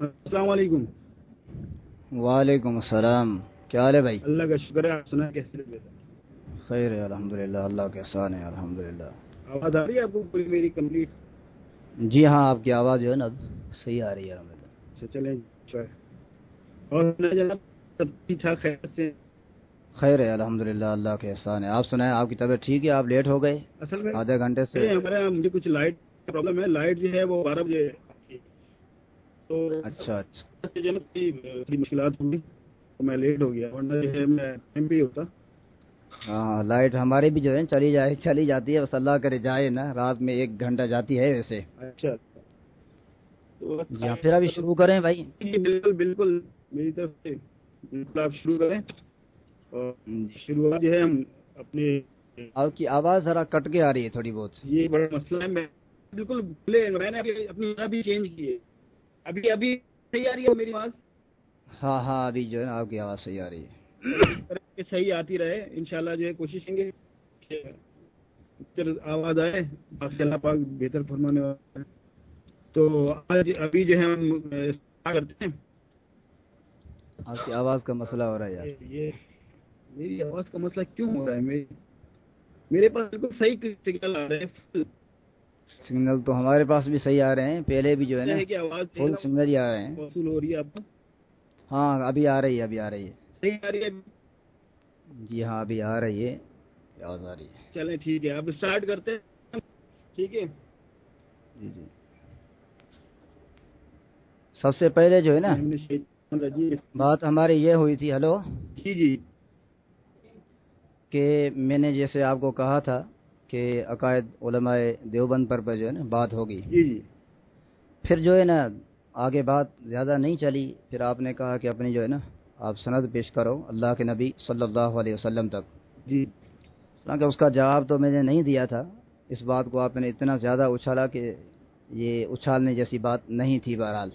السلام علیکم۔ وعلیکم السلام۔ کیا حال ہے بھائی؟ اللہ کا شکر ہے آپ سنا کیسے خیر ہے الحمد للہ اللہ کے احسان ہے الحمد للہ آواز آ رہی ہے آپ کو پوری میری کمپلیٹ؟ جی ہاں آپ کی آواز جو ہے نا صحیح آ رہی ہے الحمد للہ اچھا چلیں اور جناب سب ٹھیک ٹھاک خیر سے خیر ہے الحمد للہ اللہ کے احسان ہے۔ آپ سنائیں آپ کی طبیعت ٹھیک ہے؟ آپ لیٹ ہو گئے؟ اصل میں آدھے گھنٹے سے۔ ہمارے مجھے کچھ لائٹ پرابلم ہے۔ لائٹ جو ہے وہ بارہ بجے۔ تو اچھا اچھا۔ جو ہے نا تھوڑی مشکلات ہوئی تو میں لیٹ ہو گیا ورنہ جو ہے میں ٹائم ہی ہوتا۔ ہاں لائٹ ہماری بھی جو ہے چلی جائے چلی جاتی ہے بس اللہ کرے جائے نا رات میں ایک گھنٹہ جاتی ہے ویسے۔ اچھا تو جی پھر ابھی شروع کریں بھائی۔ جی بالکل بالکل۔ میری طرف سے بالکل آپ شروع کریں۔ اور جی۔ شروعات جو ہے ہم اپنے آپ کی آواز ذرا کٹ کے آ رہی ہے تھوڑی بہت۔ یہ بڑا مسئلہ ہے۔ میں بالکل میں نے اپنی بھی چینج کی ہے۔ ابھی ابھی صحیح آ رہی ہے میری آواز؟ ہاں ہاں ابھی جو ہے نا آپ کی آواز صحیح آ رہی ہے۔ صحیح آتی رہے انشاءاللہ جو ہے کوشش کریں گے آواز آئے باقی اللہ پاک بہتر فرمانے والا ہے۔ تو آج ابھی جو ہے ہم کرتے ہیں۔ آپ کی آواز کا مسئلہ ہو رہا ہے یار۔ یہ- میری آواز کا مسئلہ کیوں ہو رہا ہے؟ میرے پاس بالکل صحیح سگنل آ ہیں فل سگنل تو ہمارے پاس بھی صحیح آ رہے ہیں پہلے بھی جو ہے نا فل سگنل ہی آ رہے ہیں۔ وصول ہو رہی ہے آپ کو؟ ہاں ابھی آ رہی ہے ابھی آ رہی ہے۔ جی ہاں ابھی آ رہی ہے۔ آواز آ رہی ہے۔ چلیں ٹھیک ہے اب اسٹارٹ کرتے ہیں۔ ٹھیک ہے؟ جی جی۔ سب سے پہلے جو ہے نا بات ہماری یہ ہوئی تھی ہلو؟ جی جی۔ کہ میں نے جیسے آپ کو کہا تھا کہ عقائد علماء دیوبند پر جو ہے نا بات ہوگی۔ جی جی۔ پھر جو ہے نا آگے بات زیادہ نہیں چلی پھر آپ نے کہا کہ اپنی جو ہے نا آپ سند پیش کرو اللہ کے نبی صلی اللہ علیہ وسلم تک۔ جی۔ حالانکہ اس کا جواب تو میں نے نہیں دیا تھا۔ اس بات کو آپ نے اتنا زیادہ اچھالا کہ یہ اچھالنے جیسی بات نہیں تھی بہرحال۔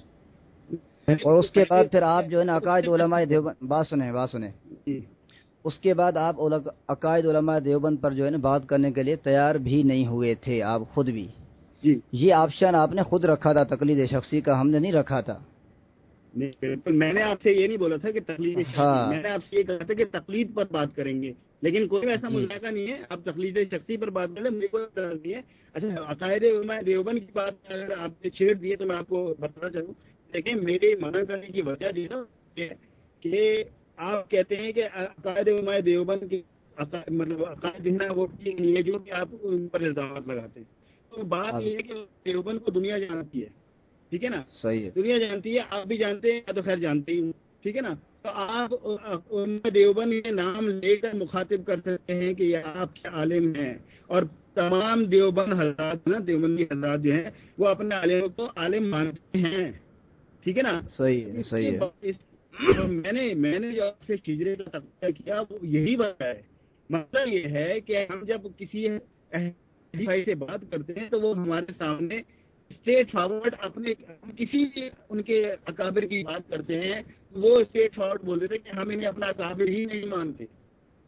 اور اس کے بعد پھر آپ جو ہے نا عقائد علماء دیوبند بات سنیں بات سنیں۔ جی۔ اس کے بعد آپ عقائد علماء دیوبند پر جو ہے نا بات کرنے کے لیے تیار بھی نہیں ہوئے تھے آپ خود بھی۔ جی۔ یہ آپشن آپ نے خود رکھا تھا تقلید شخصی کا ہم نے نہیں رکھا تھا۔ بالکل۔ میں نے آپ سے یہ نہیں بولا تھا کہ تقلید ہاں۔ میں نے آپ سے یہ کہا تھا کہ تقلید پر بات کریں گے۔ لیکن کوئی ایسا جی۔ مذاکرہ نہیں ہے۔ آپ تقلید شخصی پر بات کر لیں مجھے کوئی اعتراض نہیں ہے۔ اچھا عقائد علماء دیوبند کی بات اگر آپ نے چھیڑ دی ہے تو میں آپ کو بتانا چاہوں دیکھیں میرے منع کرنے کی وجہ یہ- کہ آپ کہتے ہیں کہ عقائد علماء دیوبند کی مطلب عقائد ہے وہ ٹھیک نہیں ہے جو کہ آپ ان پر الزامات لگاتے ہیں۔ تو بات اب- یہ ہے کہ دیوبند کو دنیا جانتی ہے ٹھیک ہے نا؟ صحیح ہے۔ دنیا جانتی ہے آپ بھی جانتے ہیں یا تو خیر جانتے ہی ہوں ٹھیک ہے نا؟ تو آپ دیوبند یہ نام لے کر مخاطب کر سکتے ہیں کہ یہ آپ کے عالم ہیں۔ اور تمام دیوبند حضرات نا دیوبندی حضرات جو ہیں وہ اپنے عالم کو عالم مانتے ہیں ٹھیک ہے نا؟ صحیح صحیح کے تو میں نے میں نے جو آپ سے شجرے کا تذکرہ کیا وہ یہی بات ہے۔ مسئلہ یہ ہے کہ ہم جب کسی بھائی سے بات کرتے ہیں تو وہ ہمارے سامنے اسٹیٹ فارورڈ اپنے کسی بھی ان کے اکابر کی بات کرتے ہیں وہ اسٹیٹ فارورڈ بول دیتے کہ ہم انہیں اپنا اکابر ہی نہیں مانتے۔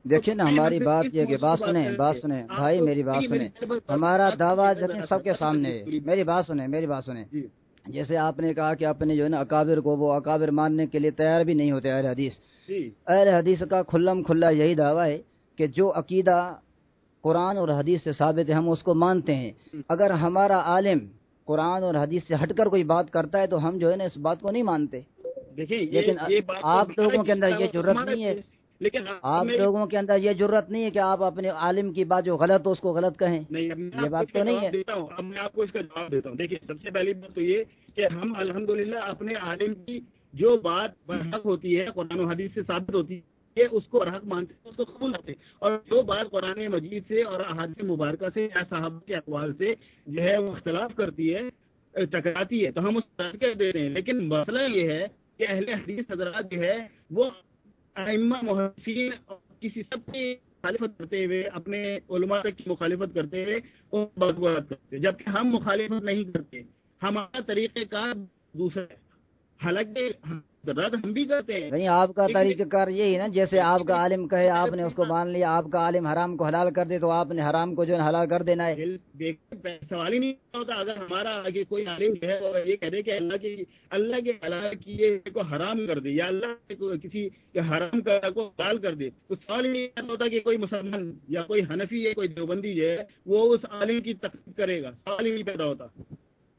دیکھیں نا ہماری بات یہ کہ بات سنیں بات سنیں۔ بھائی میری بات سنیں۔ ہمارا دعویٰ سب کے سامنے ہے۔ میری بات سنیں میری بات سنیں۔ جی۔ جیسے آپ نے کہا کہ اپنے جو ہے نا اکابر کو وہ اکابر ماننے کے لیے تیار بھی نہیں ہوتے اہل حدیث۔ جی۔ اہل حدیث کا کھلم کھلا یہی دعویٰ ہے کہ جو عقیدہ قرآن اور حدیث سے ثابت ہے ہم اس کو مانتے ہیں۔ اگر ہمارا عالم قرآن اور حدیث سے ہٹ کر کوئی بات کرتا ہے تو ہم جو ہے نا اس بات کو نہیں مانتے۔ لیکن آپ لوگوں کے اندر یہ جرت نہیں ہے۔ لیکن آپ لوگوں کے اندر یہ جرت نہیں ہے کہ آپ اپنے عالم کی بات جو غلط ہو اس کو غلط کہیں۔ یہ بات کو تو نہیں ہے۔ دیتا ہوں۔ اب میں آپ کو اس کا جواب دیتا ہوں۔ دیکھیے سب سے پہلی بات تو یہ کہ ہم الحمدللہ اپنے عالم کی جو بات برحق ہوتی ہے قرآن و حدیث سے ثابت ہوتی ہے اس کو برحق مانتے ہیں اس کو قبول کرتے ہیں۔ اور جو بات قرآن مجید سے اور احادیث مبارکہ سے یا صحابہ کے اقوال سے جو ہے وہ اختلاف کرتی ہے ٹکراتی ہے تو ہم اس کے دے رہے ہیں۔ لیکن مسئلہ یہ ہے کہ اہل حدیث حضرات جو ہے وہ ائمہ محدثین اور کسی سب کی مخالفت کرتے ہوئے اپنے علماء کی مخالفت کرتے ہوئے اور بات کرتے جبکہ ہم مخالفت نہیں کرتے، ہمارا طریقہ کار دوسرا ہے۔ حالانکہ رد ہم بھی کرتے ہیں۔ نہیں آپ کا طریقہ کار یہی نا جیسے آپ کا عالم کہے آپ نے اس کو مان لیا آپ کا عالم حرام کو حلال کر دے تو آپ نے حرام کو جو ہے حلال کر دینا ہے۔ سوال ہی نہیں ہوتا اگر ہمارا آگے کوئی عالم ہے اور یہ کہہ دے کہ اللہ کی اللہ کے حلال کیے کو حرام کر دے یا اللہ کسی حرام کو حلال کر دے تو سوال ہی نہیں ہوتا کہ کوئی مسلمان یا کوئی حنفی ہے کوئی دیوبندی ہے وہ اس عالم کی تقسیم کرے گا۔ سوال ہی نہیں پیدا ہوتا۔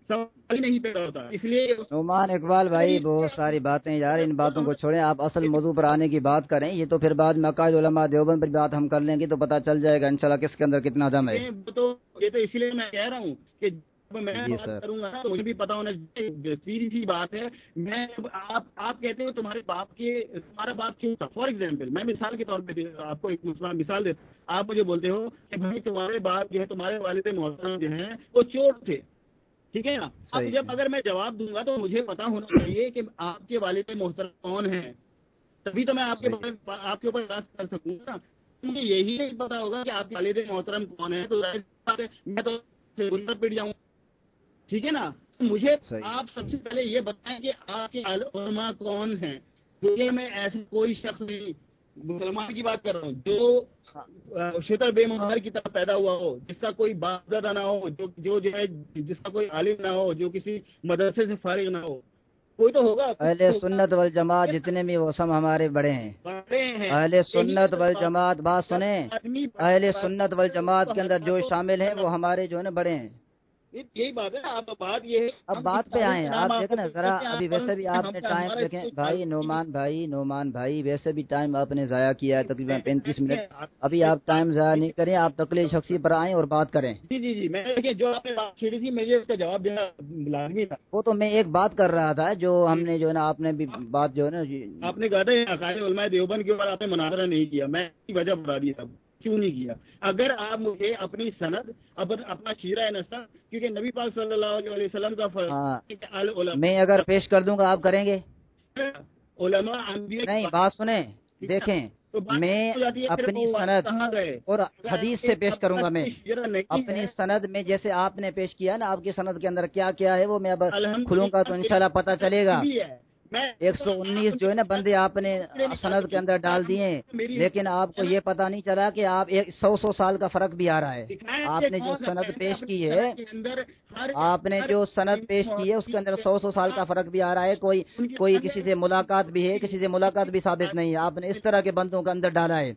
سوال نہیں پیدا ہوتا۔ اس لیے نعمان اقبال بھائی بہت ساری باتیں یار ان باتوں کو چھوڑیں۔ آپ اصل موضوع پر آنے کی بات کریں یہ تو پھر بعد میں عقائد علماء دیوبند پر بات ہم کر لیں گے تو پتا چل جائے گا انشاءاللہ کس کے اندر کتنا دم ہے۔ تو یہ تو اسی لیے میں کہہ رہا ہوں کہ میں کروں گا تو مجھے بھی پتا ہونا سیدھی سی بات ہے۔ میں آپ آپ کہتے ہو تمہارے باپ کے تمہارا باپ کیوں تھا؟ فار ایگزامپل میں مثال کے طور پہ آپ کو ایک مثال دیتا آپ مجھے بولتے ہو کہ بھائی تمہارے باپ جو ہے تمہارے والد محترم جو ہیں وہ چور تھے۔ ٹھیک ہے نا اب جب اگر میں جواب دوں گا تو مجھے پتا ہونا چاہیے کہ آپ کے والد محترم کون ہیں۔ تبھی تو میں آپ کے آپ کے اوپر بات کر سکوں گا مجھے یہی نہیں پتا ہوگا کہ آپ کے والد محترم کون ہے تو میں تو پٹ جاؤں۔ ٹھیک ہے نا؟ مجھے آپ سب سے پہلے یہ بتائیں کہ آپ کے علماء کون ہیں۔ کیونکہ میں ایسے کوئی شخص نہیں۔ مسلمان کی بات کر رہا ہوں جو شتر بے مہار کی طرف پیدا ہوا ہو جس کا کوئی باپ زیادہ نہ ہو جو جو ہے جس کا کوئی عالم نہ ہو جو کسی مدرسے سے فارغ نہ ہو کوئی تو ہوگا۔ اہل سنت والجماعت جتنے بھی وہ سب ہمارے بڑے ہیں۔ اہل سنت والجماعت بات سنیں۔ اہل سنت والجماعت کے اندر جو شامل ہیں وہ ہمارے جو ہے بڑے ہیں۔ یہی بات ہے آپ بات یہ ہے اب بات پہ آئے آپ دیکھیں نا ذرا ابھی ویسے بھی آپ نے ٹائم دیکھیں بھائی نعمان بھائی نعمان بھائی ویسے بھی ٹائم آپ نے ضائع کیا ہے تقریباً پینتیس منٹ۔ ابھی آپ ٹائم ضائع نہیں کریں آپ تکلیف شخصی پر آئیں اور بات کریں۔ جی جی جی میں جو آپ نے بات چھیڑی تھی مجھے اس کا جواب دینا لازمی تھا۔ وہ تو میں ایک بات کر رہا تھا جو ہم نے جو ہے نا آپ نے بھی بات جو ہے نا آپ نے کہا تھا علماء دیوبند کے اوپر آپ نے مناظرہ نہیں کیا میں وجہ بتا دی کیوں نہیں کیا؟ اگر آپ مجھے اپنی سند اپنا شیرہ نسل کیونکہ نبی پاک صلی اللہ علیہ وسلم کا فرض میں اگر پیش کر دوں گا آپ کریں گے؟ علماء نہیں بات سنیں۔ دیکھیں میں اپنی سند اور حدیث سے پیش کروں گا میں۔ اپنی سند میں جیسے آپ نے پیش کیا نا آپ کی سند کے اندر کیا کیا ہے وہ؟ میں اب کھلوں گا تو انشاءاللہ پتہ چلے گا۔ ایک سو انیس جو ہے نا بندے آپ نے سند کے اندر ڈال دیے لیکن آپ کو یہ پتا نہیں چلا کہ آپ ایک سو سو سال کا فرق بھی آ رہا ہے۔ آپ نے جو سند پیش کی ہے آپ نے جو سند پیش کی ہے اس کے اندر سو سو سال کا فرق بھی آ رہا ہے۔ کوئی کوئی کسی سے ملاقات بھی ہے کسی سے ملاقات بھی ثابت نہیں ہے۔ آپ نے اس طرح کے بندوں کے اندر ڈالا ہے۔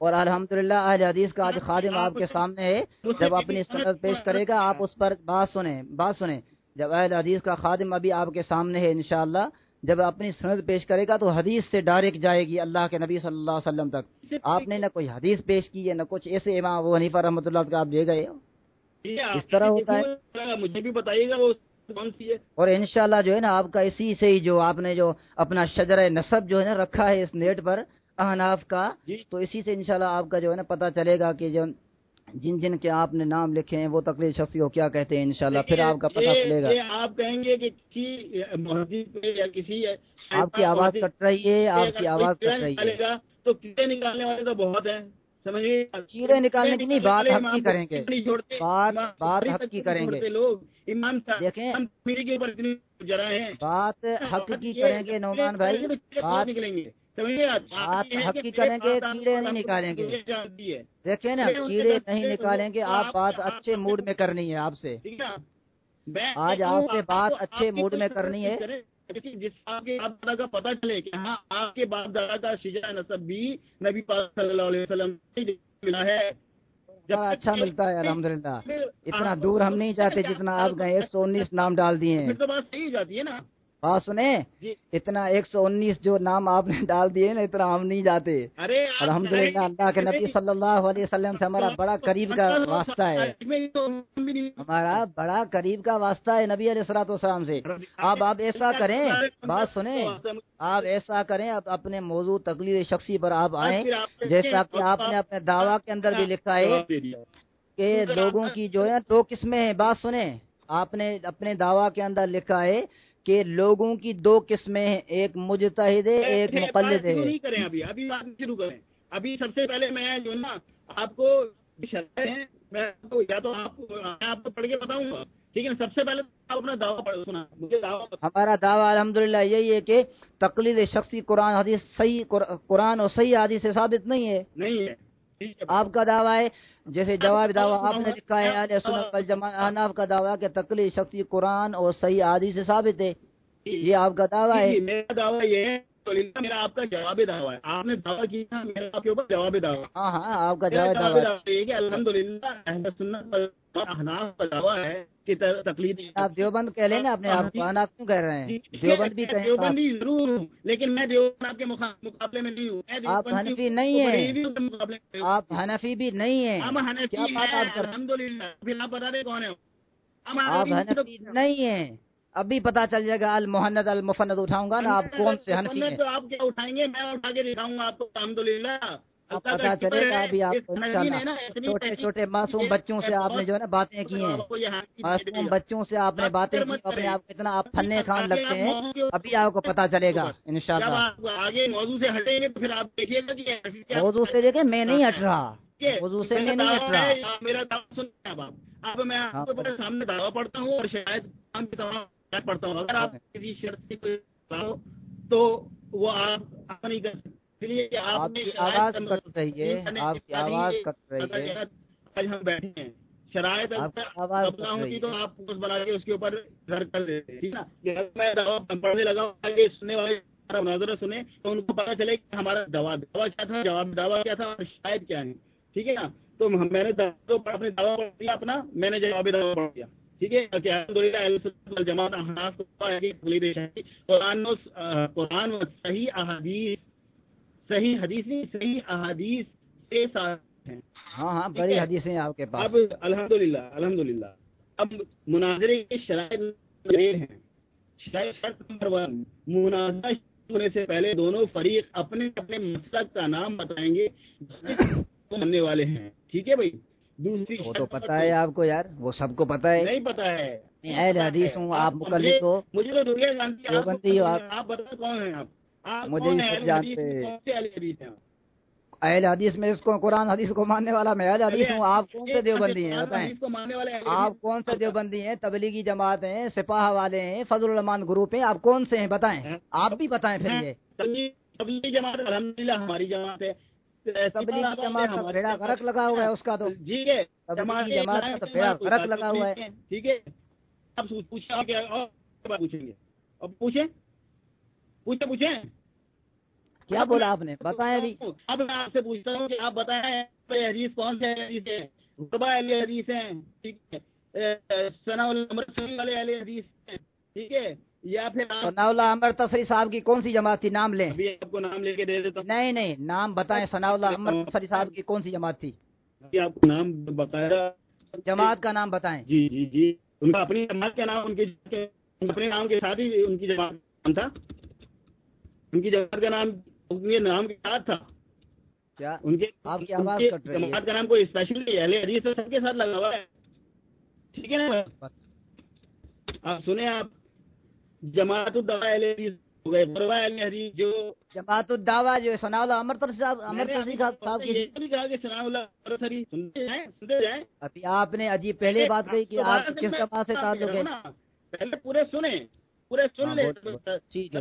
اور الحمد للہ آج حدیث کا آج خادم آپ کے سامنے ہے۔ جب اپنی سند پیش کرے گا آپ اس پر بات سنیں بات سنیں۔ جب اہل حدیث کا خادم ابھی آپ کے سامنے ہے انشاءاللہ جب اپنی سند پیش کرے گا تو حدیث سے ڈائریکٹ جائے گی اللہ کے نبی صلی اللہ علیہ وسلم تک۔ آپ نے نہ کوئی حدیث پیش کی ہے نہ کچھ ایسے امام وہ حنیفہ رحمۃ اللہ کا آپ دے گئے اس طرح ہوتا ہے؟ مجھے بھی بتائیے گا وہ اور انشاءاللہ جو ہے نا آپ کا اسی سے ہی جو آپ نے جو اپنا شجر نصب جو ہے نا رکھا ہے اس نیٹ پر احناف کا جی۔ تو اسی سے انشاءاللہ آپ کا جو ہے نا پتہ چلے گا کہ جو جن جن کے آپ نے نام لکھے ہیں وہ تقریر شخصی کو کیا کہتے ہیں؟ انشاءاللہ پھر آپ کا پتہ چلے گا۔ آپ کہیں گے کہ کسی مسجد یا کسی آپ کی آواز کٹ رہی ہے آپ کی آواز کٹ رہی ہے۔ تو کیڑے نکالنے والے تو بہت ہیں کیڑے نکالنے کی نہیں بات حق کی کریں گے۔ بات بات حق کی کریں گے۔ لوگ ایمان دیکھیں۔ بات حق کی کریں گے نعمان بھائی۔ بات نکلیں گے۔ آپ حقی کریں گے کیڑے نہیں نکالیں گے۔ دیکھیں نا کیڑے نہیں نکالیں گے آپ بات اچھے موڈ میں کرنی ہے آپ سے۔ آج آپ سے بات اچھے موڈ میں کرنی ہے۔ جس آپ کے باپ دادا کا پتہ چلے کہ ہاں آپ کے باپ دادا کا شجا نصب بھی نبی پاک صلی اللہ علیہ وسلم ملا ہے۔ اچھا ملتا ہے الحمدللہ۔ اتنا دور ہم نہیں چاہتے جتنا آپ گئے ایک سو انیس نام ڈال دیے ہیں۔ تو بات صحیح جاتی ہے نا۔ بات سنیں جی۔ اتنا ایک سو انیس جو نام آپ نے ڈال دیے نا اتنا ہم نہیں جاتے۔ الحمد للہ اللہ کے نبی صلی اللہ علیہ وسلم سے ہمارا بڑا قریب کا واسطہ ہے۔ ہمارا بڑا قریب کا واسطہ ہے نبی علیہ السلاۃ والسلام سے۔ اب آپ ایسا کریں بات سنیں۔ آپ ایسا کریں اب اپنے موضوع تقلید شخصی پر آپ آئیں جیسا کہ آپ نے اپنے دعویٰ کے اندر بھی لکھا ہے کہ لوگوں کی جو ہے دو قسمیں ہیں۔ بات سنیں آپ نے اپنے دعویٰ کے اندر لکھا ہے کہ لوگوں کی دو قسمیں ہیں ایک مجتہد ہے ایک مقلد ہے۔ نہیں کریں ابھی ابھی شروع کریں۔ ابھی سب سے پہلے میں جو نا آپ کو میں یا تو آپ کو پڑھ کے بتاؤں گا۔ ٹھیک ہے نا سب سے پہلے آپ اپنا دعویٰ پڑھ سنا مجھے دعویٰ ہمارا دعویٰ الحمدللہ یہی ہے کہ تقلید شخصی قرآن حدیث صحیح قر- قرآن اور صحیح حدیث سے ثابت نہیں ہے۔ نہیں ہے۔ آپ کا دعویٰ ہے جیسے جواب دعویٰ آپ نے لکھا ہے اہل سنت احناف کا دعویٰ کہ تقلید شخصی قرآن اور صحیح حدیث سے ثابت ہے۔ یہ آپ کا دعویٰ ہے۔ جی، میرا دعویٰ یہ ہے میرا آپ کا جواب دعویٰ ہے۔ آپ نے دعویٰ کیا میرا آپ کے اوپر جواب دعویٰ۔ ہاں ہاں آپ کا جواب دعویٰ ہے۔ کہ الحمد للہ احناف ہے کہ تقلید آپ دیوبند کہہ لیں نا اپنے آپ کو احناف کیوں کہہ رہے جی، ہیں دیوبند بھی کہیں آپ دیوبندی ضرور ہوں لیکن میں دیوبند آپ کے مقا- مقابلے میں نہیں ہوں۔ آپ حنفی نہیں ہیں۔ آپ حنفی بھی نہیں ہیں۔ ہم حنفی ہیں آپ کر رہے ہیں الحمد للہ پھر آپ بتا دیں کون آپ حنفی نہیں ہیں۔ ابھی پتا چل جائے گا المحند المفند اٹھاؤں گا نا آپ کون سے حنفی ہیں؟ تو آپ کیا اٹھائیں گے؟ میں اٹھا کے دکھاؤں گا آپ کو الحمد للہ اب پتا چلے گا ابھی آپ کو چھوٹے چھوٹے معصوم بچوں سے آپ نے جو ہے نا باتیں کی ہیں۔ معصوم بچوں سے آپ نے باتیں کی اپنے آپ اتنا آپ فنے خان لگتے ہیں ابھی آپ کو پتا چلے گا انشاءاللہ۔ آپ آگے موضوع سے ہٹیں گے تو پھر آپ دیکھیے گا کہ ایسی کیا موضوع سے دیکھیں میں نہیں ہٹ رہا؟ موضوع سے میں نہیں ہٹ رہا۔ میرا دعویٰ اب آپ۔ اب میں ہاں، آپ کے سامنے دعویٰ پڑھتا ہوں اور شاید تمام پڑھتا ہوں۔ اگر آپ کسی شرط سے کوئی تو وہ آپ نہیں کر سکتے آپ کی آواز کٹ رہی ہے آپ کی آواز کٹ رہی ہے۔ آج ہم بیٹھے ہیں۔ شرائط آواز ہوتی تو آپ پوسٹ بنا کے اس کے اوپر گھر کر دیتے ٹھیک نا؟ میں پڑھنے لگا ہوں آگے سننے والے ہمارا مناظرہ سنیں تو ان کو پتا چلے کہ ہمارا دعویٰ دعویٰ کیا تھا؟ جواب دعویٰ کیا تھا؟ اور شاید کیا ہے ٹھیک ہے نا؟ تو میں نے اپنے دعویٰ پڑھ دیا اپنا میں نے جواب دعویٰ پڑھ دیا۔ ٹھیک ہے؟ قرآن صحیح احادیث صحیح حدیث نہیں صحیح احادیث سے ساتھ ہیں۔ ہاں ہاں بڑی؟ حدیثیں آپ کے پاس۔ اب الحمدللہ الحمدللہ۔ اب مناظرے کے شرائط ہیں۔ شرائط شرط نمبر ون مناظرہ ہونے سے پہلے دونوں فریق اپنے اپنے مسلک کا نام بتائیں گے ماننے والے ہیں۔ ٹھیک ہے بھائی؟ دوسری وہ تو پتا ہے آپ کو یار وہ سب کو پتا ہے۔ نہیں پتا ہے۔ میں اہل حدیث ہوں آپ مقلد ہو۔ مجھے تو دنیا جانتی ہے آپ کو- بتا کون ہیں آپ؟ مجھے یہ ہیں سب اہل جانتے حدیث میں اس کو قرآن حدیث کو ماننے والا میں اہل حدیث ہوں آپ کون سے دیوبندی ہیں؟ بتائیں۔ آپ کون سے دیوبندی ہیں؟ تبلیغی جماعت ہیں سپاہ والے ہیں فضل الرحمان گروپ ہیں آپ کون سے ہیں؟ بتائیں۔ آپ بھی بتائیں پھر یہ۔ تبلیغ تبلیغی جماعت الحمدللہ ہماری جماعت ہے۔ تبلیغی جماعت کا بیڑا غرق لگا ہوا ہے اس کا تو۔ ہے تبلیغی جماعت کا تو بیڑا غرق لگا ہوا ہے۔ ٹھیک ہے۔ اور گے؟ پوچھیں پوچھیں۔ کیا بولا آپ نے؟ بتائیں ابھی اب میں آپ سے پوچھتا ہوں کہ آپ بتائیں حدیث کون سے حدیث ہیں غربا اہل حدیث ہیں ٹھیک ہے۔ ثناء الامر والے اہل حدیث ہیں ٹھیک ہے۔ یا پھر ثناء اللہ عمر تصری صاحب کی کون سی جماعت تھی؟ نام لیں۔ ابھی آپ کو نام لے کے دے دیتا ہوں۔ نہیں نہیں نام بتائیں۔ ثناء اللہ عمر تصری صاحب کی کون سی جماعت تھی؟ آپ کو نام باقاعدہ جماعت کا نام بتائیں۔ جی جی جی۔ ان کا اپنی جماعت کا نام ان کے اپنے نام کے ساتھ ہی ان کی جماعت نام تھا۔ ان کی جماعت کا نام نام تھا۔ کیا؟ ان کے آپ کی ان آواز کے کٹ رہی ہے۔ جماعت کا نام کوئی اسپیشل نہیں ہے۔ اہل حدیث تو سب کے ساتھ لگا ہوا ہے۔ ٹھیک ہے نا؟ آپ سنیں آپ۔ جماعت الدوا اہل حدیث ہو گئے۔ غربا اہل حدیث جو جماعت الدعوہ جو ثناء اللہ عمر تصری صاحب تصری ابھی صاحب کی بھی کہا کہ ثناء اللہ عمر سری سنتے جائیں سنتے جائیں۔ ابھی آپ نے عجیب پہلے بات کہی کہ آپ کس جماعت سے تعلق ہے؟ پہلے پورے سنیں پورے سن ہاں، لیں۔ ٹھیک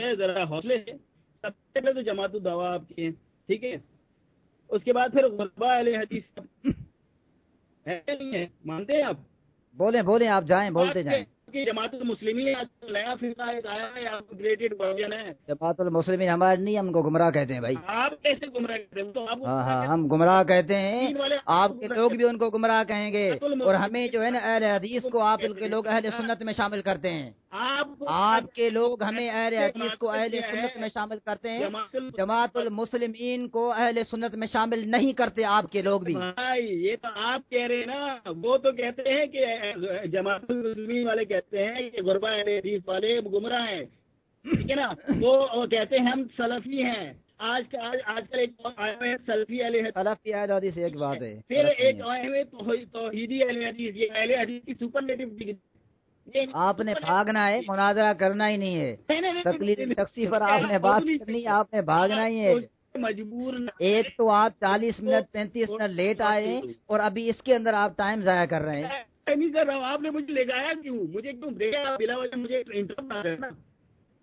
ہے، ذرا حوصلے سے۔ سب سے پہلے تو جماعت الدوا آپ کے ہیں ٹھیک ہے؟ اس کے بعد پھر غربا علیہ حدیث ہے نہیں ہے مانتے ہیں آپ؟ بولیں بولیں آپ جائیں بولتے جائیں۔ جماعت المسلمین نیا فرقہ آیا ہے آپ گریٹڈ ورژن ہے۔ جماعت المسلمین ہمارے نہیں ہم کو گمراہ کہتے ہیں بھائی۔ آپ کیسے گمراہ کرتے ہیں؟ تو ہاں ہاں ہم گمراہ کہتے ہیں آپ کے لوگ بھی ان کو گمراہ کہیں گے۔ اور ہمیں جو ہے نا اہل حدیث کو آپ کے لوگ اہل سنت میں شامل کرتے ہیں۔ آپ کے لوگ ہمیں اہل حدیث کو اہل سنت میں شامل کرتے ہیں۔ جماعت المسلمین کو اہل سنت میں شامل نہیں کرتے آپ کے لوگ بھی۔ بھائی یہ تو آپ کہہ رہے ہیں نا وہ تو کہتے ہیں کہ جماعت المسلمین والے کہتے ہیں کہ غربا اہل حدیث والے گمراہ ہیں۔ ٹھیک ہے نا؟ وہ کہتے ہیں ہم سلفی ہیں۔ آج کل ایک ہیں سلفی اہل حدیث۔ ایک بات ہے۔ پھر ایک توحیدی اہل حدیث یہ اہل حدیث کی سپرلیٹو ڈگری۔ یہ آپ نے بھاگنا ہے مناظرہ کرنا ہی نہیں ہے۔ نہیں، شخصی پر آپ نے بات کرنی آپ نے بھاگنا ہی ہے۔ مجبور ایک تو آپ چالیس منٹ پینتیس منٹ لیٹ آئے ہیں اور ابھی اس کے اندر آپ ٹائم ضائع کر رہے ہیں۔ نہیں کر رہا ہوں آپ نے مجھے کیوں؟ مجھے بلا وجہ مجھے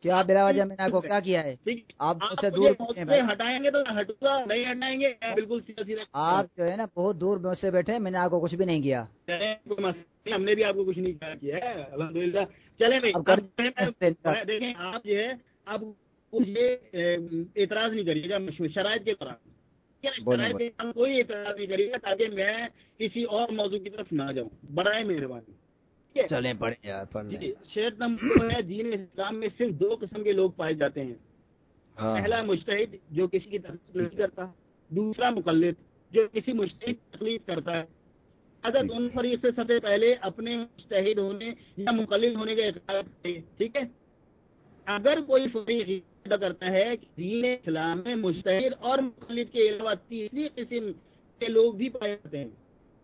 کیا بلا وجہ میں نے آپ کو کیا کیا ہے؟ آپ سے دور ہٹائیں گے تو ہٹوں نہیں ہٹائیں گے بالکل آپ جو ہے نا بہت دور سے بیٹھے میں نے آپ کو کچھ بھی نہیں کیا۔ نہیں، ہم نے بھی آپ کو کچھ نہیں کہا کیا ہے الحمد للہ چلے میں- دیکھیں آپ جو ہے آپ مجھے اعتراض نہیں کریے گا شرائط کے دوران۔ شرائط کے دوران کوئی اعتراض نہیں کریے گا تاکہ میں کسی اور موضوع کی طرف نہ جاؤں۔ برائے مہربانی۔ چلیں یار لیں۔ جی شیخ نمبر ہے دین اسلام میں صرف دو قسم کے لوگ پائے جاتے ہیں۔ ہاں۔ پہلا مشتحد جو کسی کی تقلید نہیں کرتا۔ دوسرا مقلد جو کسی مشتحد تقلید کرتا ہے۔ اگر دونوں فریق سے سب سے پہلے اپنے مشتحد ہونے یا مقلد ہونے کا اقرار کرے ٹھیک ہے؟ اگر کوئی فریق ادا کرتا ہے کہ دین اسلام میں مشتحد اور مقلد کے علاوہ تیسری قسم کے لوگ بھی پائے جاتے ہیں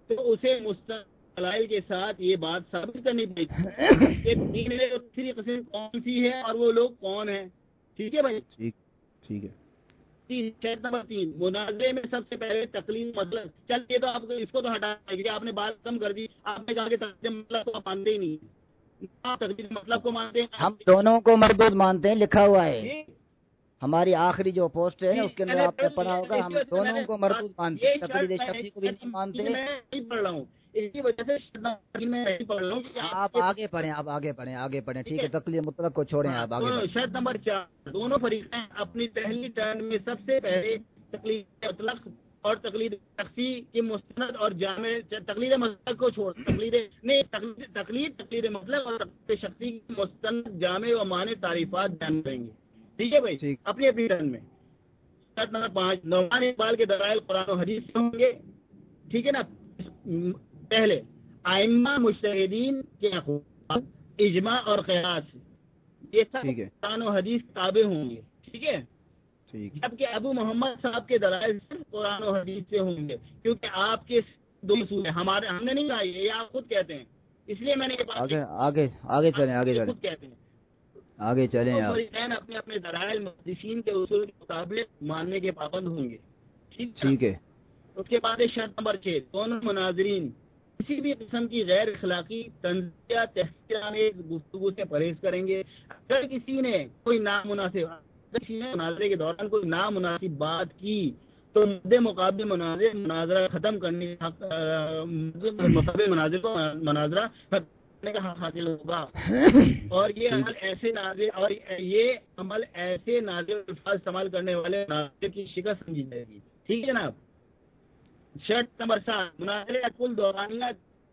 تو اسے مستقل کے ساتھ یہ بات ثابت کرنی پڑے گی کہ دین میں تیسری قسم کون سی ہے اور وہ لوگ کون ہیں۔ ٹھیک ہے بھائی؟ ٹھیک ٹھیک ہے۔ شرط نمبر تین مناظرے میں سب سے پہلے تکلیف مطلب۔ چل یہ تو آپ کو اس کو تو ہٹا کیونکہ آپ نے بات کم کر دی۔ آپ نے کہا کہ تقلید مطلب کو آپ مانتے ہی نہیں۔ آپ تقلید مطلب کو مانتے ہیں ہم دونوں کو مردود مانتے ہیں لکھا ہوا ہے۔ جی، ہماری آخری جو پوسٹ ہے نا اس کے اندر آپ نے پڑھا ہوگا ہم دونوں کو مردود مانتے ہیں تقلید میں- شخصی کو بھی نہیں مانتے۔ میں نہیں پڑھ رہا ہوں۔ اس کی وجہ سے پڑھ آپ آگے پڑھیں آپ آگے پڑھیں آگے پڑھیں ٹھیک ہے تقلید مطلق کو چھوڑیں آپ آگے شرط نمبر چار دونوں فریقیں اپنی پہلی ٹرن میں سب سے پہلے تقلید مطلق اور تقلید شخصی کے مستند اور جامع تقلید مطلق کو چھوڑ تقلید نہیں تقلید تقلید مطلق اور تقلید شخصی کی مستند جامع و معنی تعریفات بیان کریں گے۔ ٹھیک ہے بھائی۔ اپنی اپنی ٹرن میں۔ شرط نمبر پانچ نعمان اقبال کے دلائل قرآن و حدیث سے ہوں گے۔ ٹھیک ہے نا؟ پہلے آئمہ مشتحدین کے اقوال اجماع اور قیاس یہ سب قرآن و حدیث تابع ہوں گے ٹھیک ہے؟ جبکہ ابو محمد صاحب کے دلائل صرف قرآن و حدیث سے ہوں گے کیونکہ آپ کے دو اصول ہیں۔ ہمارے ہم نے نہیں کہا یہ آپ خود کہتے ہیں۔ اس لیے میں نے یہ آگے آگے آگے چلیں آگے چلیں۔ خود کہتے ہیں۔ آگے چلیں آپ۔ اپنے اپنے دلائل محدثین کے اصول کے مطابق ماننے کے پابند ہوں گے۔ ٹھیک ہے؟ اس کے بعد شرط نمبر چھ دونوں مناظرین۔ کسی بھی قسم کی غیر اخلاقی تنزیہ تحقیرانے گفتگو سے پرہیز کریں گے۔ اگر کسی نے کوئی نامناسب کسی نے مناظرے کے دوران کوئی نامناسب بات کی تو مد مقابل مناظر مناظرہ ختم کرنے مقابل مناظر کو مناظرہ ختم کرنے کا حق حاصل ہوگا۔ اور یہ عمل ایسے نازل اور یہ عمل ایسے نازل الفاظ استعمال کرنے والے مناظر کی شکست سمجھی جائے گی۔ ٹھیک ہے جناب؟ شرط نمبر سات مناظرے کا کل دورانیہ